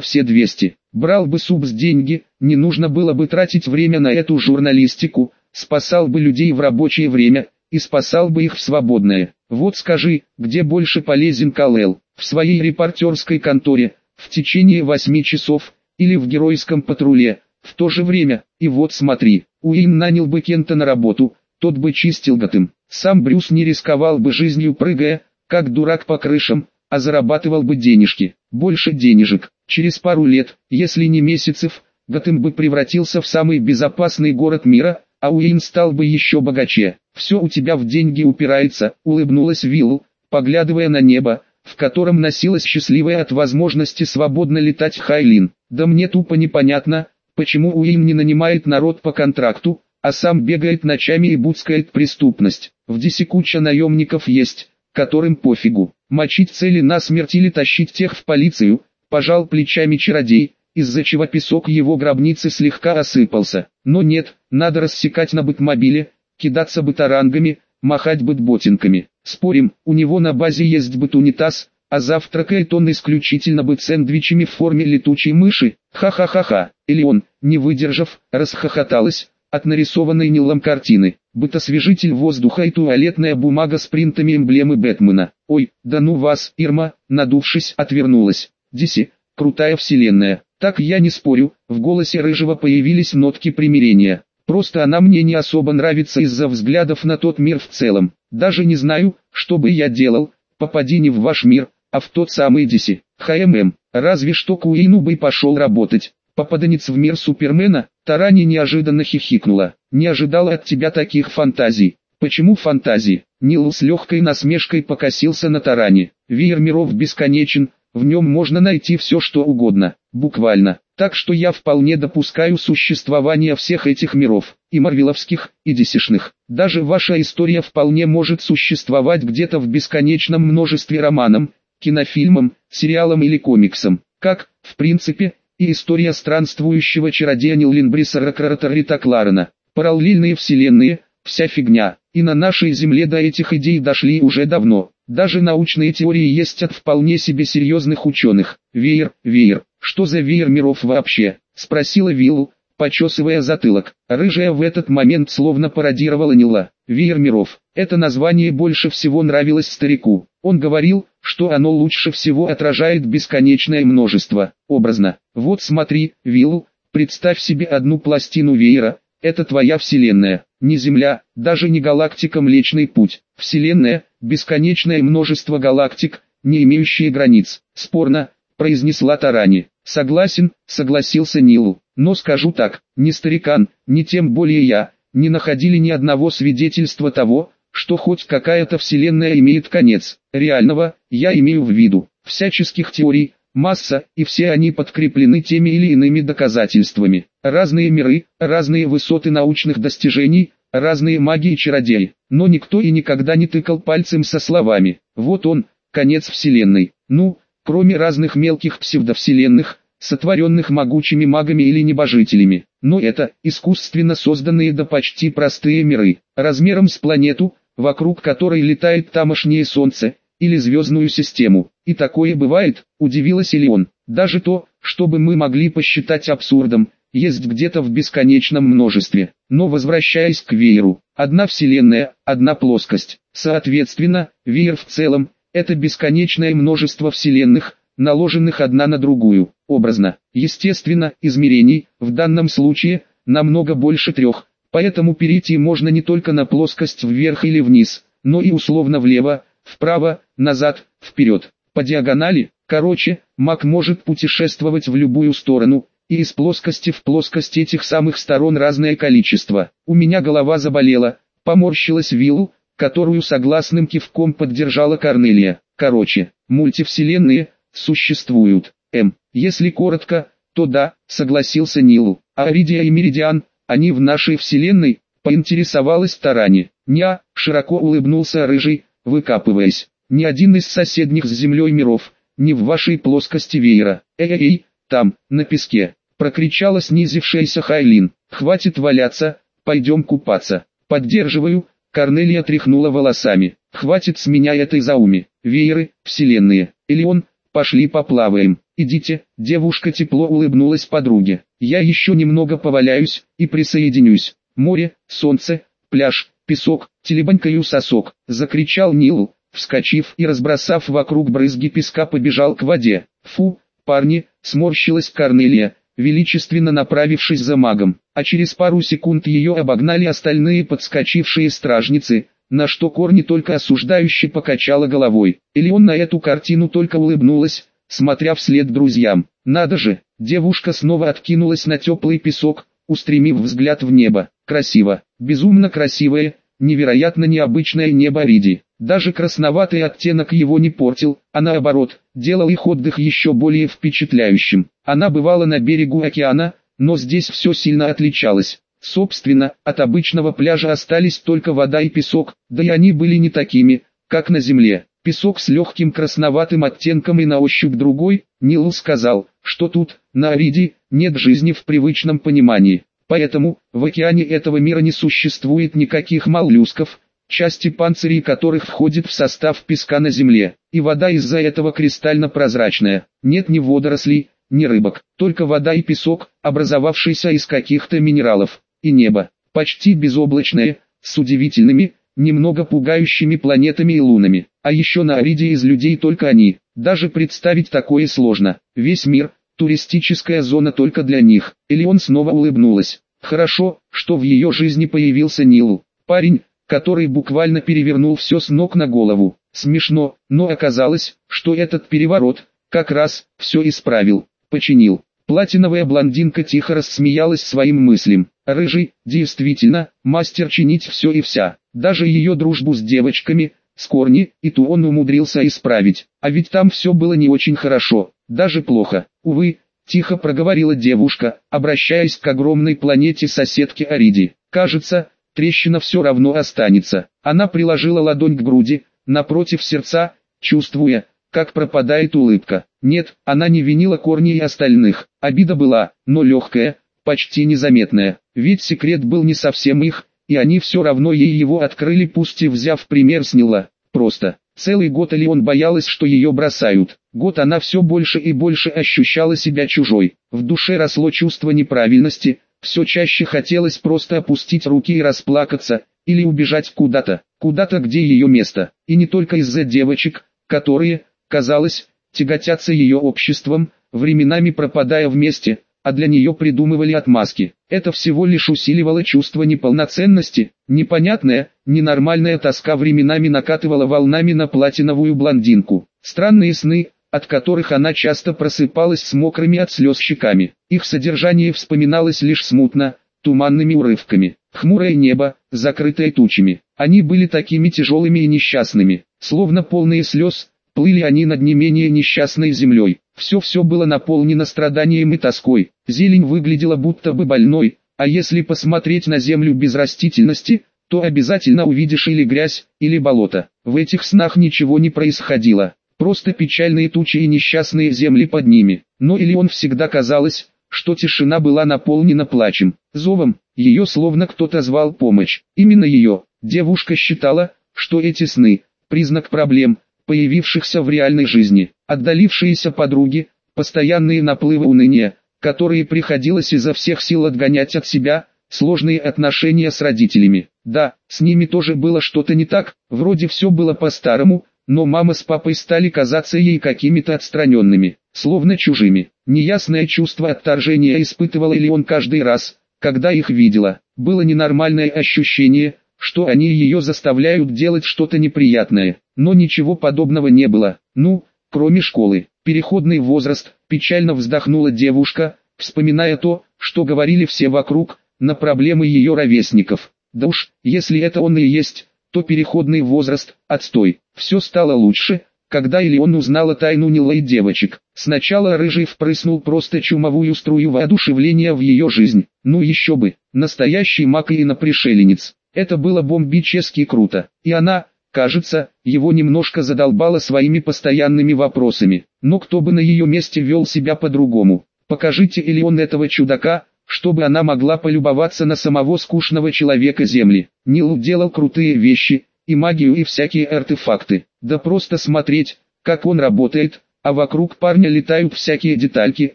все 200. Брал бы СУБС деньги, не нужно было бы тратить время на эту журналистику, спасал бы людей в рабочее время, и спасал бы их в свободное. Вот скажи, где больше полезен Калел, в своей репортерской конторе, в течение 8 часов, или в геройском патруле, в то же время, и вот смотри, Уин нанял бы Кента на работу, тот бы чистил Готэм. Сам Брюс не рисковал бы жизнью прыгая, как дурак по крышам, а зарабатывал бы денежки, больше денежек. Через пару лет, если не месяцев, Готэм бы превратился в самый безопасный город мира, а Уин стал бы еще богаче. «Все у тебя в деньги упирается», — улыбнулась Виллу, поглядывая на небо, в котором носилась счастливая от возможности свободно летать Хайлин. «Да мне тупо непонятно, почему Уин не нанимает народ по контракту, а сам бегает ночами и буцкает преступность. В Дисе куча наемников есть, которым пофигу, мочить цели насмерть или тащить тех в полицию, пожал плечами чародей, из-за чего песок его гробницы слегка осыпался. Но нет, надо рассекать на бытмобиле, кидаться бытарангами, махать бытботинками. Спорим, у него на базе есть бытунитаз, а завтракает он исключительно быт-сэндвичами в форме летучей мыши. Ха-ха-ха-ха. Или он, не выдержав, расхохоталась, от нарисованной Нилом картины, бытосвежитель воздуха и туалетная бумага с принтами эмблемы Бэтмена. Ой, да ну вас, Ирма, надувшись, отвернулась. Диси, крутая вселенная. Так я не спорю, в голосе Рыжего появились нотки примирения. Просто она мне не особо нравится из-за взглядов на тот мир в целом. Даже не знаю, что бы я делал, попади не в ваш мир, а в тот самый Диси. ХММ, разве что Куину бы пошел работать. Попаданец в мир Супермена, Тарани неожиданно хихикнула. Не ожидала от тебя таких фантазий. Почему фантазии? Нил с легкой насмешкой покосился на Тарани. Веер миров бесконечен, в нем можно найти все что угодно, буквально. Так что я вполне допускаю существование всех этих миров, и марвеловских, и десишных. Даже ваша история вполне может существовать где-то в бесконечном множестве романам, кинофильмам, сериалам или комиксам. Как, в принципе, и история странствующего чародея Ниллинбриса Ракратарита Кларена. Параллельные вселенные, вся фигня, и на нашей земле до этих идей дошли уже давно. Даже научные теории есть от вполне себе серьезных ученых. Веер, веер, что за веер миров вообще? Спросила Виллу, почесывая затылок. Рыжая в этот момент словно пародировала Нила. Веер миров. Это название больше всего нравилось старику. Он говорил, что оно лучше всего отражает бесконечное множество. Образно. Вот смотри, Виллу, представь себе одну пластину веера, это твоя вселенная, не Земля, даже не галактика Млечный Путь. Вселенная, бесконечное множество галактик, не имеющие границ. Спорно, произнесла Тарани. Согласен, согласился Нилу. Но скажу так, ни старикан, ни тем более я, не находили ни одного свидетельства того, что хоть какая-то вселенная имеет конец. Реального, я имею в виду, всяческих теорий, масса, и все они подкреплены теми или иными доказательствами. Разные миры, разные высоты научных достижений, разные маги и чародеи. Но никто и никогда не тыкал пальцем со словами «Вот он, конец вселенной». Ну, кроме разных мелких псевдовселенных, сотворенных могучими магами или небожителями. Но это искусственно созданные да почти простые миры, размером с планету, вокруг которой летает тамошнее Солнце, или звездную систему. И такое бывает, удивилась Элеон. Даже то, что бы мы могли посчитать абсурдом, есть где-то в бесконечном множестве. Но возвращаясь к вееру, одна вселенная, одна плоскость. Соответственно, веер в целом, это бесконечное множество вселенных, наложенных одна на другую, образно. Естественно, измерений, в данном случае, намного больше трех, поэтому перейти можно не только на плоскость вверх или вниз, но и условно влево, вправо, назад, вперед. По диагонали, короче, маг может путешествовать в любую сторону, и из плоскости в плоскость этих самых сторон разное количество. У меня голова заболела, поморщилась Виллу, которую согласным кивком поддержала Корнелия. Короче, мультивселенные существуют. М. Если коротко, то да, согласился Нил. А Аридия и Меридиан, они в нашей вселенной, поинтересовалась Тарани. Ня, широко улыбнулся Рыжий, выкапываясь. Ни один из соседних с землей миров, ни в вашей плоскости веера. Эй-эй, там, на песке, прокричала снизившаяся Хайлин. Хватит валяться, пойдем купаться. Поддерживаю, Корнелия тряхнула волосами. Хватит с меня этой зауми. Вееры, вселенные. Или он, пошли поплаваем. Идите, девушка тепло улыбнулась подруге. Я еще немного поваляюсь, и присоединюсь. Море, солнце, пляж, песок, телебанькаю сосок, закричал Нил, вскочив и разбросав вокруг брызги песка побежал к воде. Фу, парни, сморщилась Корнелия, величественно направившись за магом, а через пару секунд ее обогнали остальные подскочившие стражницы, на что Корни только осуждающе покачала головой. Или он на эту картину только улыбнулась, смотря вслед друзьям. Надо же, девушка снова откинулась на теплый песок, устремив взгляд в небо. Красиво, безумно красивое, невероятно необычное небо Риди. Даже красноватый оттенок его не портил, а наоборот, делал их отдых еще более впечатляющим. Она бывала на берегу океана, но здесь все сильно отличалось. Собственно, от обычного пляжа остались только вода и песок, да и они были не такими, как на земле. Песок с легким красноватым оттенком и на ощупь другой, Нил сказал, что тут, на Ариде, нет жизни в привычном понимании. Поэтому, в океане этого мира не существует никаких моллюсков, части панцирей которых входит в состав песка на земле, и вода из-за этого кристально прозрачная. Нет ни водорослей, ни рыбок, только вода и песок, образовавшийся из каких-то минералов, и небо, почти безоблачное, с удивительными, немного пугающими планетами и лунами. А еще на Ариде из людей только они. Даже представить такое сложно. Весь мир, туристическая зона только для них. Или он снова улыбнулась. Хорошо, что в ее жизни появился Нил. Парень, который буквально перевернул все с ног на голову. Смешно, но оказалось, что этот переворот, как раз, все исправил, починил. Платиновая блондинка тихо рассмеялась своим мыслям. Рыжий, действительно, мастер чинить все и вся. Даже ее дружбу с девочками, с корни, и ту он умудрился исправить. А ведь там все было не очень хорошо, даже плохо. Увы, тихо проговорила девушка, обращаясь к огромной планете соседки Ариди. Кажется, трещина все равно останется. Она приложила ладонь к груди, напротив сердца, чувствуя, как пропадает улыбка. Нет, она не винила корни и остальных. Обида была, но легкая, почти незаметная. Ведь секрет был не совсем их, и они все равно ей его открыли пусть и взяв пример с Нила. Просто, целый год или он боялась, что ее бросают. Год она все больше и больше ощущала себя чужой. В душе росло чувство неправильности, все чаще хотелось просто опустить руки и расплакаться, или убежать куда-то, куда-то где ее место. И не только из-за девочек, которые, казалось, тяготятся ее обществом, временами пропадая вместе, а для нее придумывали отмазки. Это всего лишь усиливало чувство неполноценности, непонятная, ненормальная тоска временами накатывала волнами на платиновую блондинку. Странные сны, от которых она часто просыпалась с мокрыми от слез щеками. Их содержание вспоминалось лишь смутно, туманными урывками. Хмурое небо, закрытое тучами. Они были такими тяжелыми и несчастными, словно полные слез, плыли они над не менее несчастной землей. Все-все было наполнено страданием и тоской. Зелень выглядела будто бы больной, а если посмотреть на землю без растительности, то обязательно увидишь или грязь, или болото. В этих снах ничего не происходило. Просто печальные тучи и несчастные земли под ними. Но или он всегда казалось, что тишина была наполнена плачем, зовом, ее словно кто-то звал помощь. Именно ее, девушка считала, что эти сны – признак проблем, появившихся в реальной жизни, отдалившиеся подруги, постоянные наплывы уныния, которые приходилось изо всех сил отгонять от себя, сложные отношения с родителями. Да, с ними тоже было что-то не так, вроде все было по-старому, но мама с папой стали казаться ей какими-то отстраненными, словно чужими. Неясное чувство отторжения испытывала ли он каждый раз, когда их видела. Было ненормальное ощущение, что они ее заставляют делать что-то неприятное. Но ничего подобного не было. Ну, кроме школы. Переходный возраст, печально вздохнула девушка, вспоминая то, что говорили все вокруг, на проблемы ее ровесников. Да уж, если это он и есть, то переходный возраст, отстой. Все стало лучше, когда или он узнала тайну Нила и девочек. Сначала Рыжий впрыснул просто чумовую струю воодушевления в ее жизнь. Ну еще бы, настоящий маг и инопришеленец. Это было бомбически круто. И она, кажется, его немножко задолбала своими постоянными вопросами. Но кто бы на ее месте вел себя по-другому? Покажите или он этого чудака, чтобы она могла полюбоваться на самого скучного человека Земли. Нил делал крутые вещи, и магию и всякие артефакты. Да просто смотреть, как он работает, а вокруг парня летают всякие детальки,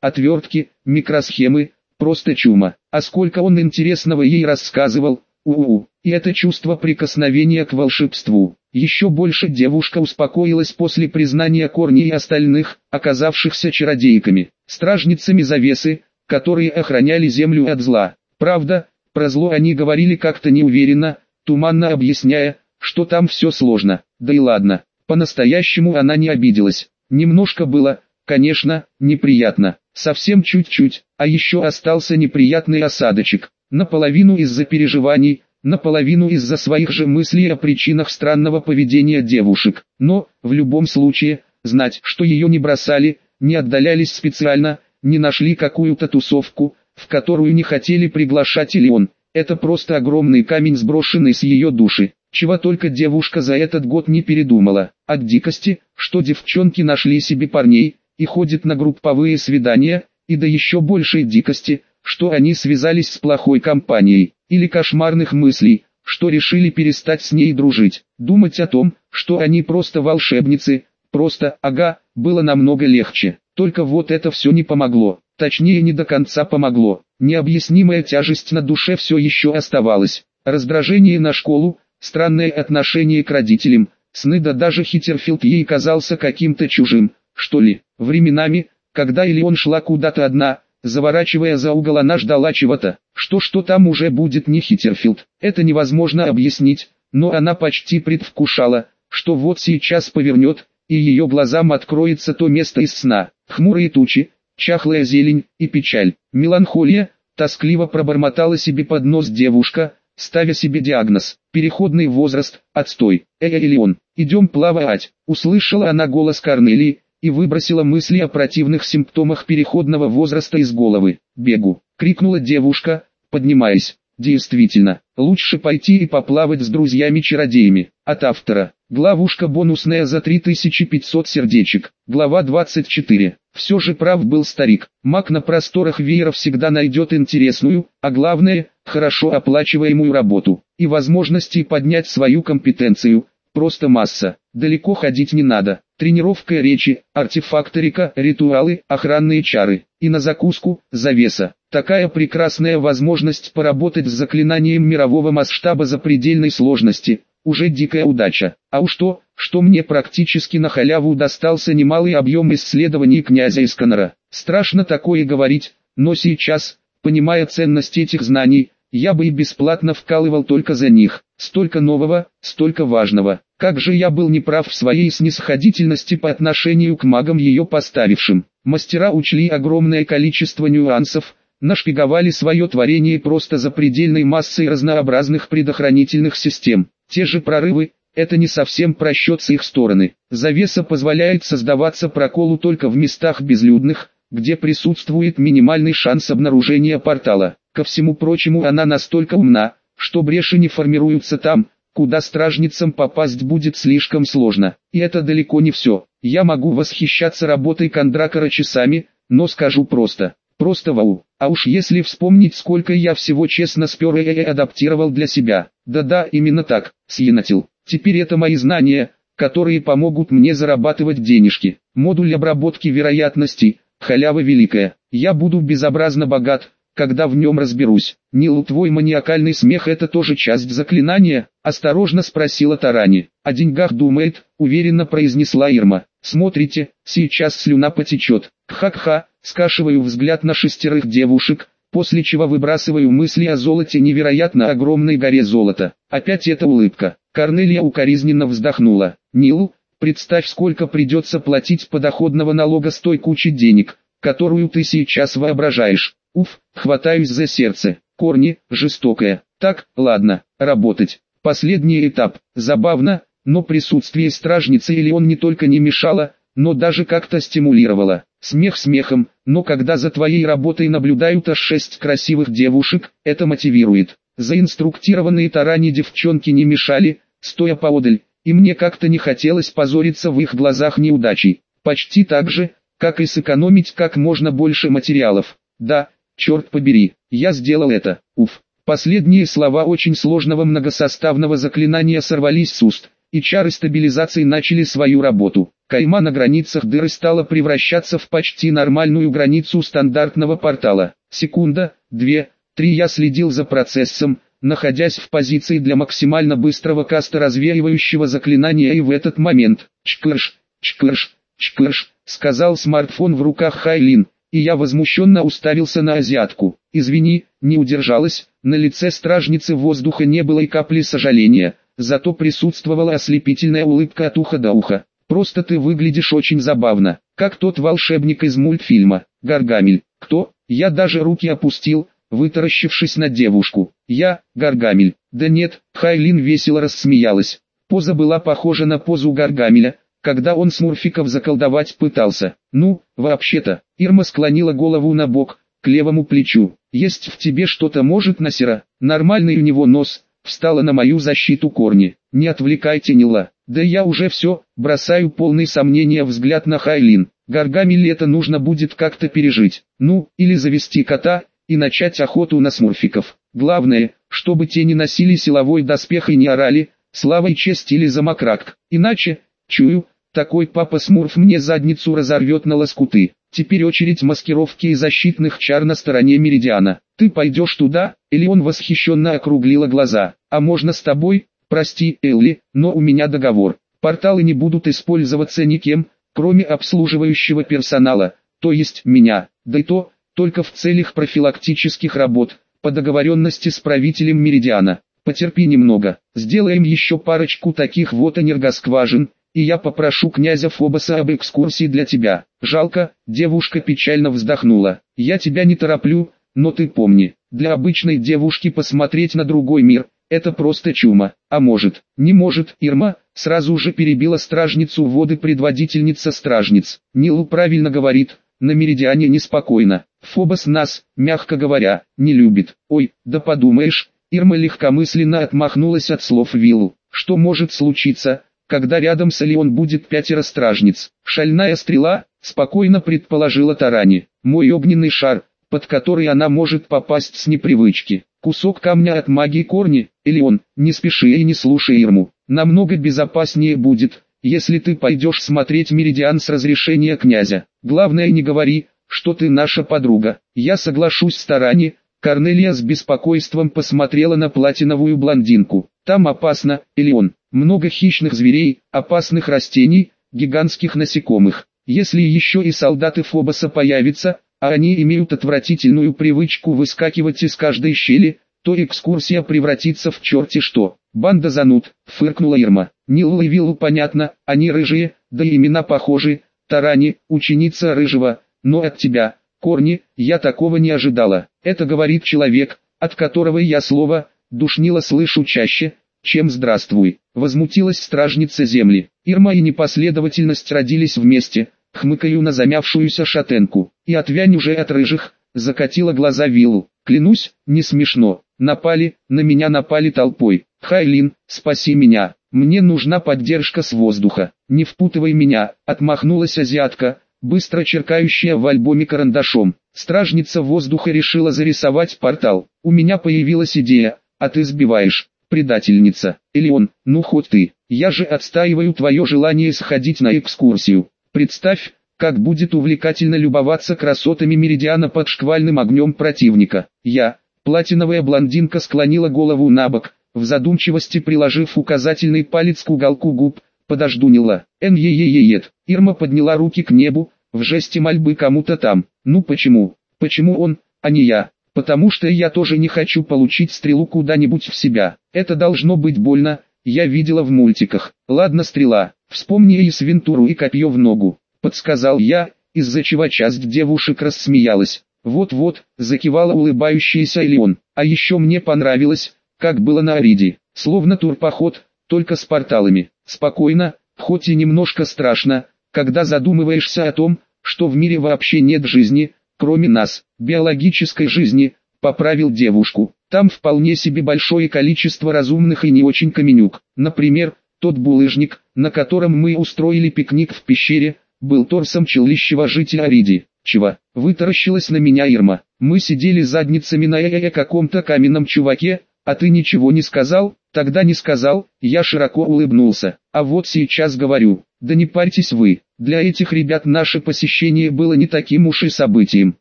отвертки, микросхемы, просто чума. А сколько он интересного ей рассказывал, у-у, и это чувство прикосновения к волшебству. Еще больше девушка успокоилась после признания Корни и остальных, оказавшихся чародейками, стражницами завесы, которые охраняли землю от зла. Правда, про зло они говорили как-то неуверенно, туманно объясняя, что там все сложно, да и ладно, по-настоящему она не обиделась. Немножко было, конечно, неприятно, совсем чуть-чуть, а еще остался неприятный осадочек, наполовину из-за переживаний, наполовину из-за своих же мыслей о причинах странного поведения девушек. Но, в любом случае, знать, что ее не бросали, не отдалялись специально, не нашли какую-то тусовку, в которую не хотели приглашать или он, это просто огромный камень сброшенный с ее души. Чего только девушка за этот год не передумала. От дикости, что девчонки нашли себе парней, и ходят на групповые свидания, и до еще большей дикости, что они связались с плохой компанией, или кошмарных мыслей, что решили перестать с ней дружить. Думать о том, что они просто волшебницы, просто, ага, было намного легче. Только вот это все не помогло, точнее не до конца помогло. Необъяснимая тяжесть на душе все еще оставалась. Раздражение на школу, странное отношение к родителям, сны да даже Хиттерфилд ей казался каким-то чужим, что ли. Временами, когда или он шла куда-то одна, заворачивая за угол она ждала чего-то, что что там уже будет не Хиттерфилд. Это невозможно объяснить, но она почти предвкушала, что вот сейчас повернет, и ее глазам откроется то место из сна. Хмурые тучи, чахлая зелень и печаль, меланхолия, тоскливо пробормотала себе под нос девушка, ставя себе диагноз, переходный возраст, отстой, э, -э или он, идем плавать, услышала она голос Корнелии, и выбросила мысли о противных симптомах переходного возраста из головы. «Бегу!» — крикнула девушка, поднимаясь. Действительно, лучше пойти и поплавать с друзьями-чародеями. От автора. Главушка бонусная за 3500 сердечек. Глава 24. Все же прав был старик. Маг на просторах веера всегда найдет интересную, а главное, хорошо оплачиваемую работу. И возможности поднять свою компетенцию. Просто масса. Далеко ходить не надо. Тренировка речи, артефакторика, ритуалы, охранные чары. И на закуску, завеса. Такая прекрасная возможность поработать с заклинанием мирового масштаба за предельной сложности. Уже дикая удача. А уж то, что мне практически на халяву достался немалый объем исследований князя Исканера. Страшно такое говорить, но сейчас, понимая ценность этих знаний, я бы и бесплатно вкалывал только за них. Столько нового, столько важного. Как же я был неправ в своей снисходительности по отношению к магам ее поставившим. Мастера учли огромное количество нюансов, нашпиговали свое творение просто за предельной массой разнообразных предохранительных систем. Те же прорывы, это не совсем просчет с их стороны. Завеса позволяет создаваться проколу только в местах безлюдных, где присутствует минимальный шанс обнаружения портала. Ко всему прочему она настолько умна, что бреши не формируются там, куда стражницам попасть будет слишком сложно. И это далеко не все. Я могу восхищаться работой Кондракора часами, но скажу просто. Просто вау. А уж если вспомнить сколько я всего честно спер и адаптировал для себя. Да-да, именно так, съенотил. Теперь это мои знания, которые помогут мне зарабатывать денежки. Модуль обработки вероятностей, халява великая. Я буду безобразно богат, когда в нем разберусь. Нил, твой маниакальный смех это тоже часть заклинания? Осторожно спросила Тарани. О деньгах думает, уверенно произнесла Ирма. Смотрите, сейчас слюна потечет. Ха-ха, скашиваю взгляд на шестерых девушек, после чего выбрасываю мысли о золоте невероятно огромной горе золота. Опять эта улыбка. Корнелия укоризненно вздохнула. Нил, представь сколько придется платить подоходного налога с той кучи денег, которую ты сейчас воображаешь. Уф, хватаюсь за сердце. Корни, жестокая. Так, ладно, работать. Последний этап. Забавно, но присутствие стражницы или он не только не мешало, но даже как-то стимулировало. Смех смехом, но когда за твоей работой наблюдают аж шесть красивых девушек, это мотивирует. Заинструктированные тарани девчонки не мешали, стоя поодаль, и мне как-то не хотелось позориться в их глазах неудачей. Почти так же, как и сэкономить как можно больше материалов. Да, черт побери, Я сделал это. Уф. Последние слова очень сложного многосоставного заклинания сорвались с уст, и чары стабилизации начали свою работу. Кайма на границах дыры стала превращаться в почти нормальную границу стандартного портала. Секунда, две, три я следил за процессом, находясь в позиции для максимально быстрого каста развеивающего заклинания и в этот момент, чклыш, чклыш, чклыш, сказал смартфон в руках Хайлин, и я возмущенно уставился на азиатку. Извини, не удержалась, на лице стражницы воздуха не было и капли сожаления, зато присутствовала ослепительная улыбка от уха до уха. Просто ты выглядишь очень забавно, как тот волшебник из мультфильма, Гаргамель. Кто? Я даже руки опустил, вытаращившись на девушку. Я, Гаргамель. Да нет, Хайлин весело рассмеялась. Поза была похожа на позу Гаргамеля, когда он смурфиков заколдовать пытался. Ну, вообще-то, Ирма склонила голову на бок, к левому плечу. Есть в тебе что-то может Насера, нормальный у него нос, встала на мою защиту корни. Не отвлекайте Нила. Да я уже все, бросаю полный сомнения взгляд на Хайлин. Гаргамель это нужно будет как-то пережить. Ну, или завести кота, и начать охоту на смурфиков. Главное, чтобы те не носили силовой доспех и не орали, слава и честь или замокрак. Иначе, чую, такой папа Смурф мне задницу разорвет на лоскуты. Теперь очередь маскировки и защитных чар на стороне Меридиана. Ты пойдешь туда? Или он восхищенно округлила глаза. А можно с тобой? Прости, Элли, но у меня договор. Порталы не будут использоваться никем, кроме обслуживающего персонала, то есть меня. Да и то, только в целях профилактических работ, по договоренности с правителем Меридиана. Потерпи немного, сделаем еще парочку таких вот энергоскважин, и я попрошу князя Фобоса об экскурсии для тебя. Жалко, девушка печально вздохнула. Я тебя не тороплю, но ты помни, для обычной девушки посмотреть на другой мир, это просто чума. А может, не может, Ирма, сразу же перебила стражницу воды предводительница стражниц. Нилу правильно говорит, на Меридиане неспокойно. Фобос нас, мягко говоря, не любит. Ой, да подумаешь, Ирма легкомысленно отмахнулась от слов Виллу. Что может случиться, когда рядом с Алион будет пятеро стражниц? Шальная стрела, спокойно предположила Тарани. Мой огненный шар, под который она может попасть с непривычки. Кусок камня от магии корни, или он, не спеши и не слушай Ирму. Намного безопаснее будет, если ты пойдешь смотреть Меридиан с разрешения князя. Главное не говори, что ты наша подруга. Я соглашусь с Тарани. Корнелия с беспокойством посмотрела на платиновую блондинку. Там опасно, или он. Много хищных зверей, опасных растений, гигантских насекомых. Если еще и солдаты Фобоса появятся, а они имеют отвратительную привычку выскакивать из каждой щели, то экскурсия превратится в черти что. Банда зануд, фыркнула Ирма. Нилл и Виллу понятно, они рыжие, да и имена похожи. Тарани, ученица рыжего, но от тебя, корни, я такого не ожидала. Это говорит человек, от которого я слово, душнило слышу чаще, чем «здравствуй». Возмутилась стражница земли. Ирма и непоследовательность родились вместе, хмыкаю на замявшуюся шатенку. И отвянь уже от рыжих, закатила глаза Виллу. Клянусь, не смешно. Напали, на меня напали толпой. Хайлин, спаси меня. Мне нужна поддержка с воздуха. Не впутывай меня, отмахнулась азиатка, быстро черкающая в альбоме карандашом. Стражница воздуха решила зарисовать портал. У меня появилась идея, а ты сбиваешь. Предательница. Или он, ну хоть ты. Я же отстаиваю твое желание сходить на экскурсию. Представь, как будет увлекательно любоваться красотами Меридиана под шквальным огнем противника. Я, платиновая блондинка склонила голову на бок, в задумчивости приложив указательный палец к уголку губ, подожду Нила. эн е е ет Ирма подняла руки к небу, в жесте мольбы кому-то там. Ну почему? Почему он, а не я? Потому что я тоже не хочу получить стрелу куда-нибудь в себя. Это должно быть больно, я видела в мультиках. Ладно стрела, вспомни и свинтуру и копье в ногу подсказал я, из-за чего часть девушек рассмеялась. Вот-вот, закивала улыбающаяся Элеон. А еще мне понравилось, как было на Ариде, словно турпоход, только с порталами. Спокойно, хоть и немножко страшно, когда задумываешься о том, что в мире вообще нет жизни, кроме нас, биологической жизни, поправил девушку. Там вполне себе большое количество разумных и не очень каменюк. Например, тот булыжник, на котором мы устроили пикник в пещере, был торсом челищего жителя Ариди. Чего? Вытаращилась на меня Ирма. Мы сидели задницами на э, -э, -э каком-то каменном чуваке, а ты ничего не сказал? Тогда не сказал, я широко улыбнулся. А вот сейчас говорю, да не парьтесь вы, для этих ребят наше посещение было не таким уж и событием.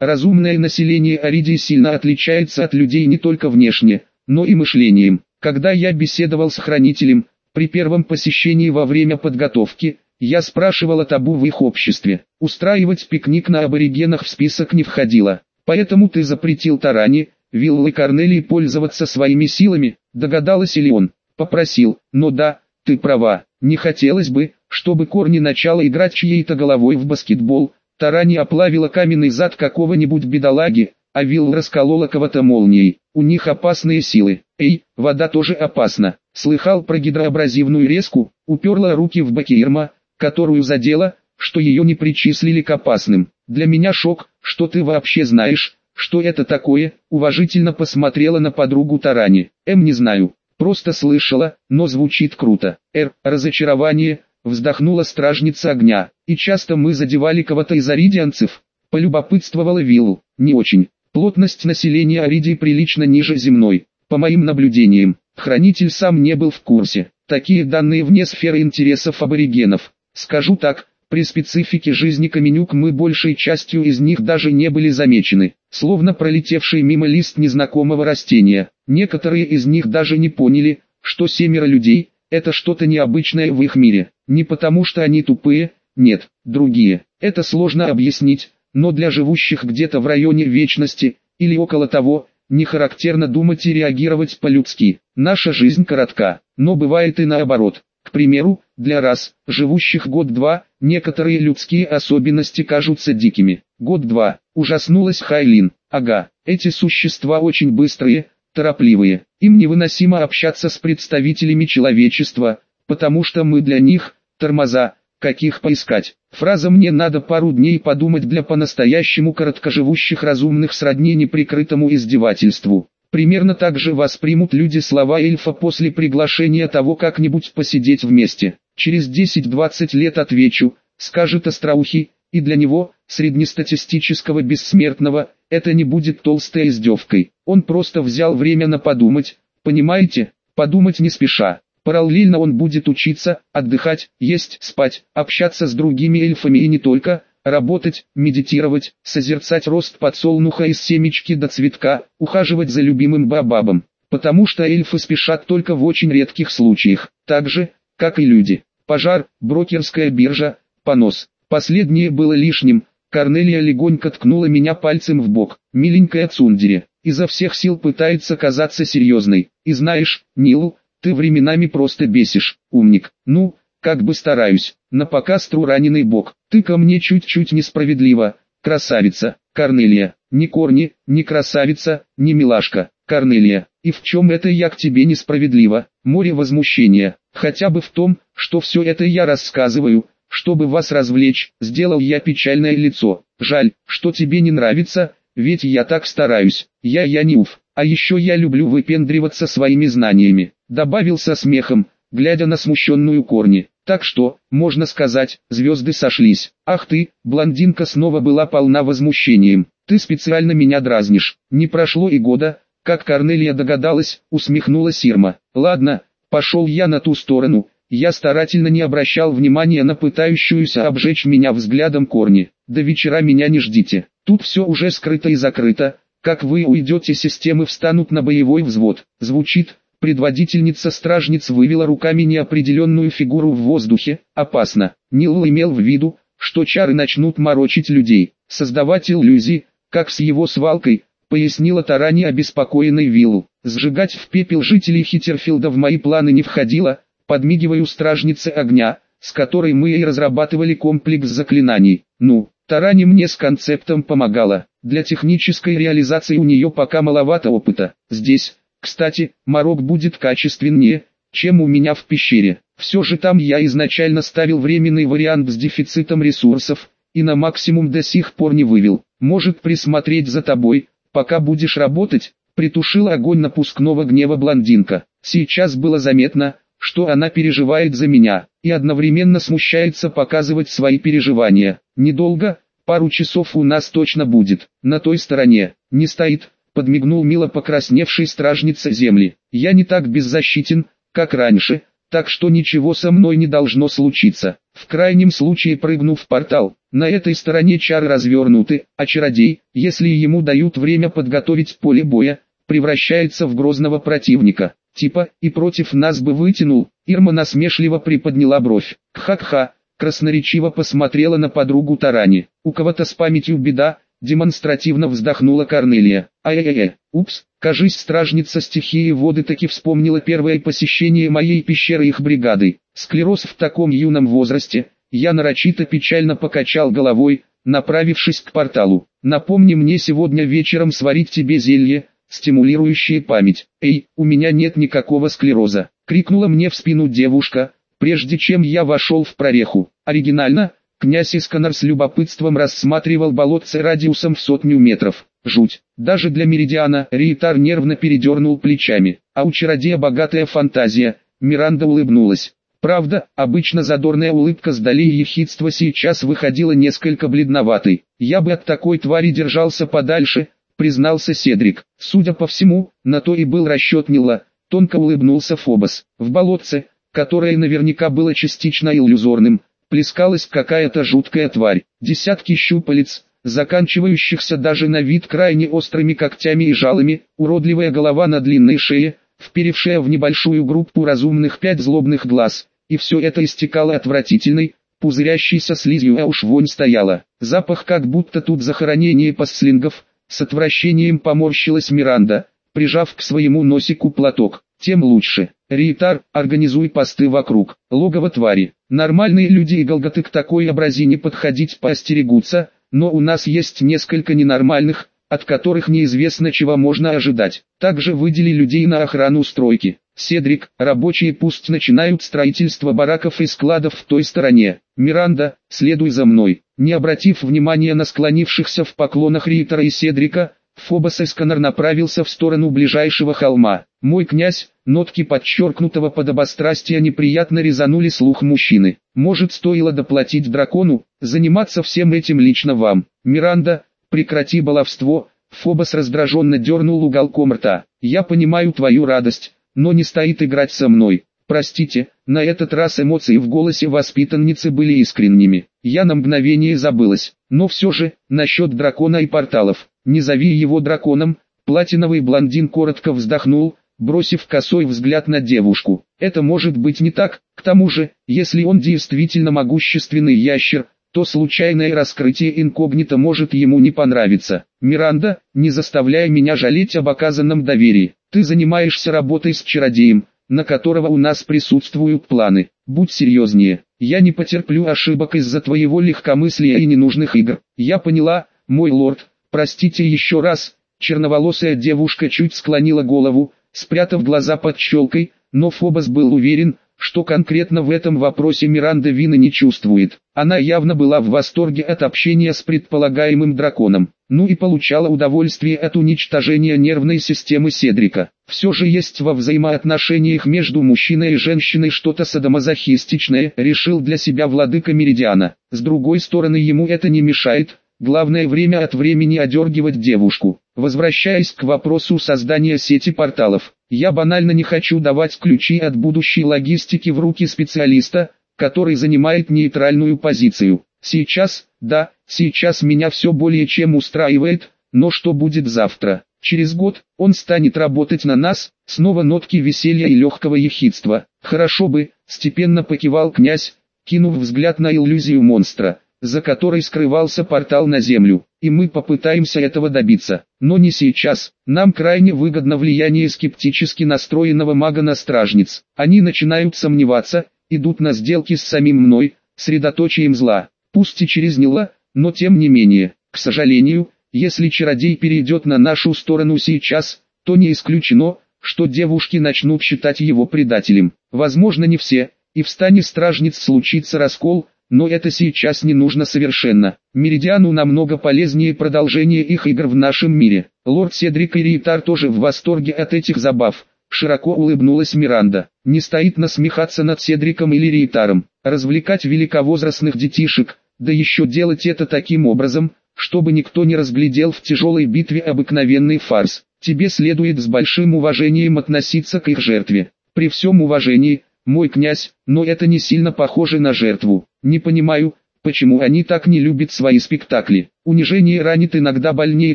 Разумное население Аридии сильно отличается от людей не только внешне, но и мышлением. Когда я беседовал с хранителем, при первом посещении во время подготовки, я спрашивал о табу в их обществе. Устраивать пикник на аборигенах в список не входило. Поэтому ты запретил Таране, Виллы Корнелии пользоваться своими силами, догадалась ли он? Попросил, но да, ты права, не хотелось бы, чтобы Корни начала играть чьей-то головой в баскетбол, Тарани оплавила каменный зад какого-нибудь бедолаги, а Вилл расколола кого-то молнией. У них опасные силы. Эй, вода тоже опасна. Слыхал про гидроабразивную резку, уперла руки в боки Ирма, которую задела, что ее не причислили к опасным. Для меня шок, что ты вообще знаешь, что это такое, уважительно посмотрела на подругу Тарани. М не знаю, просто слышала, но звучит круто. Р, разочарование, вздохнула стражница огня. И часто мы задевали кого-то из аридианцев, полюбопытствовала Виллу. Не очень. Плотность населения Аридии прилично ниже земной. По моим наблюдениям, хранитель сам не был в курсе. Такие данные вне сферы интересов аборигенов. Скажу так, при специфике жизни Каменюк мы большей частью из них даже не были замечены, словно пролетевший мимо лист незнакомого растения. Некоторые из них даже не поняли, что семеро людей – это что-то необычное в их мире. Не потому что они тупые, нет, другие. Это сложно объяснить, но для живущих где-то в районе вечности, или около того, не характерно думать и реагировать по-людски. Наша жизнь коротка, но бывает и наоборот. К примеру, для раз, живущих год-два, некоторые людские особенности кажутся дикими. Год-два, ужаснулась Хайлин. Ага, эти существа очень быстрые, торопливые. Им невыносимо общаться с представителями человечества, потому что мы для них, тормоза, каких поискать. Фраза «мне надо пару дней подумать» для по-настоящему короткоживущих разумных сродни неприкрытому издевательству. Примерно так же воспримут люди слова эльфа после приглашения того как-нибудь посидеть вместе. Через 10-20 лет отвечу, скажет Остроухий, и для него, среднестатистического бессмертного, это не будет толстой издевкой. Он просто взял время на подумать, понимаете, подумать не спеша. Параллельно он будет учиться, отдыхать, есть, спать, общаться с другими эльфами и не только, работать, медитировать, созерцать рост подсолнуха из семечки до цветка, ухаживать за любимым бабабом. Потому что эльфы спешат только в очень редких случаях, так же, как и люди. Пожар, брокерская биржа, понос. Последнее было лишним. Корнелия легонько ткнула меня пальцем в бок. Миленькая Цундере, изо всех сил пытается казаться серьезной. И знаешь, Нил, ты временами просто бесишь, умник. Ну, как бы стараюсь. На показ тру раненый бок. Ты ко мне чуть-чуть несправедливо. Красавица, Корнелия. Ни корни, ни красавица, ни милашка. Корнелия. И в чем это я к тебе несправедливо? Море возмущения. Хотя бы в том, что все это я рассказываю, чтобы вас развлечь, сделал я печальное лицо. Жаль, что тебе не нравится, ведь я так стараюсь. Я я не уф. А еще я люблю выпендриваться своими знаниями добавил со смехом, глядя на смущенную корни. Так что, можно сказать, звезды сошлись. Ах ты, блондинка снова была полна возмущением. Ты специально меня дразнишь. Не прошло и года, как Корнелия догадалась, усмехнулась Ирма. Ладно, пошел я на ту сторону. Я старательно не обращал внимания на пытающуюся обжечь меня взглядом корни. До вечера меня не ждите. Тут все уже скрыто и закрыто. Как вы уйдете, системы встанут на боевой взвод. Звучит, Предводительница стражниц вывела руками неопределенную фигуру в воздухе. Опасно. Нил имел в виду, что чары начнут морочить людей. Создавать иллюзии, как с его свалкой, пояснила Тарани обеспокоенной Виллу. Сжигать в пепел жителей Хиттерфилда в мои планы не входило, подмигиваю стражнице огня, с которой мы и разрабатывали комплекс заклинаний. Ну, Тарани мне с концептом помогала. Для технической реализации у нее пока маловато опыта. Здесь, кстати, морок будет качественнее, чем у меня в пещере. Все же там я изначально ставил временный вариант с дефицитом ресурсов, и на максимум до сих пор не вывел. Может присмотреть за тобой, пока будешь работать, притушила огонь напускного гнева блондинка. Сейчас было заметно, что она переживает за меня, и одновременно смущается показывать свои переживания. Недолго, Пару часов у нас точно будет. На той стороне. Не стоит, подмигнул мило покрасневший стражница земли. Я не так беззащитен, как раньше, так что ничего со мной не должно случиться. В крайнем случае прыгну в портал. На этой стороне чары развернуты, а чародей, если ему дают время подготовить поле боя, превращается в грозного противника. Типа, и против нас бы вытянул, Ирма насмешливо приподняла бровь. Ха-ха, красноречиво посмотрела на подругу Тарани. У кого-то с памятью беда, демонстративно вздохнула Корнелия. Ай-яй-яй, упс, кажись стражница стихии воды таки вспомнила первое посещение моей пещеры их бригады. Склероз в таком юном возрасте, я нарочито печально покачал головой, направившись к порталу. Напомни мне сегодня вечером сварить тебе зелье, стимулирующее память. Эй, у меня нет никакого склероза, крикнула мне в спину девушка, прежде чем я вошел в прореху. Оригинально, князь Исканар с любопытством рассматривал болотце радиусом в сотню метров. Жуть. Даже для Меридиана Риетар нервно передернул плечами. А у чародея богатая фантазия. Миранда улыбнулась. Правда, обычно задорная улыбка с долей ехидства сейчас выходила несколько бледноватой. Я бы от такой твари держался подальше, признался Седрик. Судя по всему, на то и был расчет Нила. Тонко улыбнулся Фобос. В болотце, которое наверняка было частично иллюзорным, плескалась какая-то жуткая тварь. Десятки щупалец, заканчивающихся даже на вид крайне острыми когтями и жалами, уродливая голова на длинной шее, вперевшая в небольшую группу разумных пять злобных глаз, и все это истекало отвратительной, пузырящейся слизью, а уж вонь стояла. Запах как будто тут захоронение пасслингов, с отвращением поморщилась Миранда, прижав к своему носику платок. Тем лучше. Риетар, организуй посты вокруг. Логово твари. Нормальные люди и голготы к такой образине подходить поостерегутся, но у нас есть несколько ненормальных, от которых неизвестно чего можно ожидать. Также выдели людей на охрану стройки. Седрик, рабочие пусть начинают строительство бараков и складов в той стороне. Миранда, следуй за мной. Не обратив внимания на склонившихся в поклонах Риетара и Седрика, Фобос Эсканер направился в сторону ближайшего холма. Мой князь, нотки подчеркнутого подобострастия неприятно резанули слух мужчины. Может стоило доплатить дракону, заниматься всем этим лично вам. Миранда, прекрати баловство, Фобос раздраженно дернул уголком рта. Я понимаю твою радость, но не стоит играть со мной. Простите, на этот раз эмоции в голосе воспитанницы были искренними. Я на мгновение забылась. Но все же, насчет дракона и порталов, не зови его драконом, платиновый блондин коротко вздохнул, бросив косой взгляд на девушку. Это может быть не так, к тому же, если он действительно могущественный ящер, то случайное раскрытие инкогнито может ему не понравиться. Миранда, не заставляй меня жалеть об оказанном доверии. Ты занимаешься работой с чародеем, на которого у нас присутствуют планы. Будь серьезнее. Я не потерплю ошибок из-за твоего легкомыслия и ненужных игр. Я поняла, мой лорд, простите еще раз. Черноволосая девушка чуть склонила голову, спрятав глаза под щелкой, но Фобос был уверен, что конкретно в этом вопросе Миранда вины не чувствует. Она явно была в восторге от общения с предполагаемым драконом, ну и получала удовольствие от уничтожения нервной системы Седрика. Все же есть во взаимоотношениях между мужчиной и женщиной что-то садомазохистичное, решил для себя владыка Меридиана. С другой стороны ему это не мешает, главное время от времени одергивать девушку. Возвращаясь к вопросу создания сети порталов, я банально не хочу давать ключи от будущей логистики в руки специалиста, который занимает нейтральную позицию. Сейчас, да, сейчас меня все более чем устраивает, но что будет завтра? Через год, он станет работать на нас, снова нотки веселья и легкого ехидства. Хорошо бы, степенно покивал князь, кинув взгляд на иллюзию монстра за которой скрывался портал на Землю, и мы попытаемся этого добиться. Но не сейчас. Нам крайне выгодно влияние скептически настроенного мага на стражниц. Они начинают сомневаться, идут на сделки с самим мной, средоточием зла. Пусть и через Нила, но тем не менее. К сожалению, если чародей перейдет на нашу сторону сейчас, то не исключено, что девушки начнут считать его предателем. Возможно не все, и в стане стражниц случится раскол, но это сейчас не нужно совершенно. Меридиану намного полезнее продолжение их игр в нашем мире. Лорд Седрик и Риетар тоже в восторге от этих забав. Широко улыбнулась Миранда. Не стоит насмехаться над Седриком или Риетаром. Развлекать великовозрастных детишек, да еще делать это таким образом, чтобы никто не разглядел в тяжелой битве обыкновенный фарс. Тебе следует с большим уважением относиться к их жертве. При всем уважении, мой князь, но это не сильно похоже на жертву. Не понимаю, почему они так не любят свои спектакли. Унижение ранит иногда больнее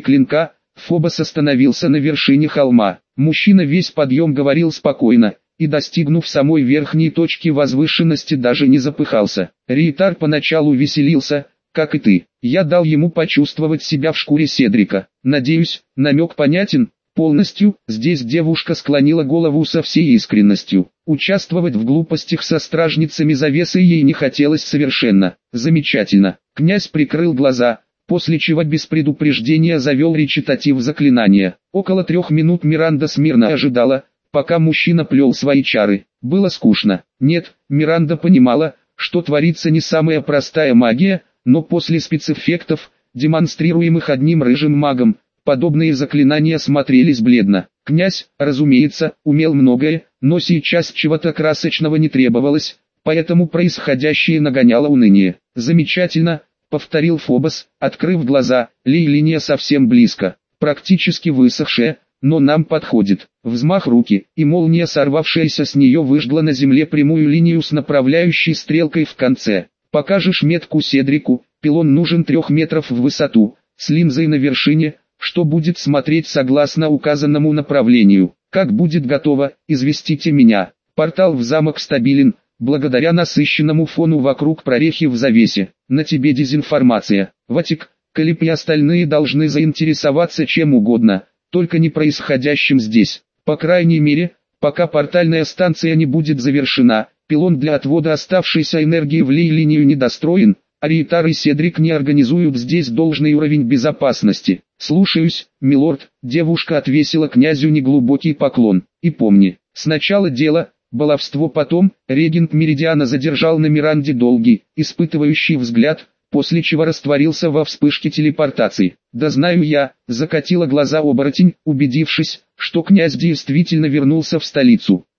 клинка. Фобос остановился на вершине холма. Мужчина весь подъем говорил спокойно, и достигнув самой верхней точки возвышенности даже не запыхался. Риетар поначалу веселился, как и ты. Я дал ему почувствовать себя в шкуре Седрика. Надеюсь, намек понятен? Полностью, здесь девушка склонила голову со всей искренностью. Участвовать в глупостях со стражницами завесы ей не хотелось совершенно. Замечательно. Князь прикрыл глаза, после чего без предупреждения завел речитатив заклинания. Около трех минут Миранда смирно ожидала, пока мужчина плел свои чары. Было скучно. Нет, Миранда понимала, что творится не самая простая магия, но после спецэффектов, демонстрируемых одним рыжим магом, подобные заклинания смотрелись бледно. Князь, разумеется, умел многое, но сейчас чего-то красочного не требовалось, поэтому происходящее нагоняло уныние. «Замечательно», — повторил Фобос, открыв глаза, линия совсем близко, практически высохшая, но нам подходит. Взмах руки, и молния, сорвавшаяся с нее, выжгла на земле прямую линию с направляющей стрелкой в конце. Покажешь метку Седрику, пилон нужен трех метров в высоту, с линзой на вершине, что будет смотреть согласно указанному направлению. Как будет готово, известите меня. Портал в замок стабилен, благодаря насыщенному фону вокруг прорехи в завесе. На тебе дезинформация. Ватик, Калип и остальные должны заинтересоваться чем угодно, только не происходящим здесь. По крайней мере, пока портальная станция не будет завершена, Пилон для отвода оставшейся энергии в лей-линию недостроен, а Риетар и Седрик не организуют здесь должный уровень безопасности. «Слушаюсь, милорд», девушка отвесила князю неглубокий поклон. «И помни, сначала дело, баловство потом», регент Меридиана задержал на Миранде долгий, испытывающий взгляд, после чего растворился во вспышке телепортации. «Да знаю я», закатила глаза оборотень, убедившись, что князь действительно вернулся в столицу.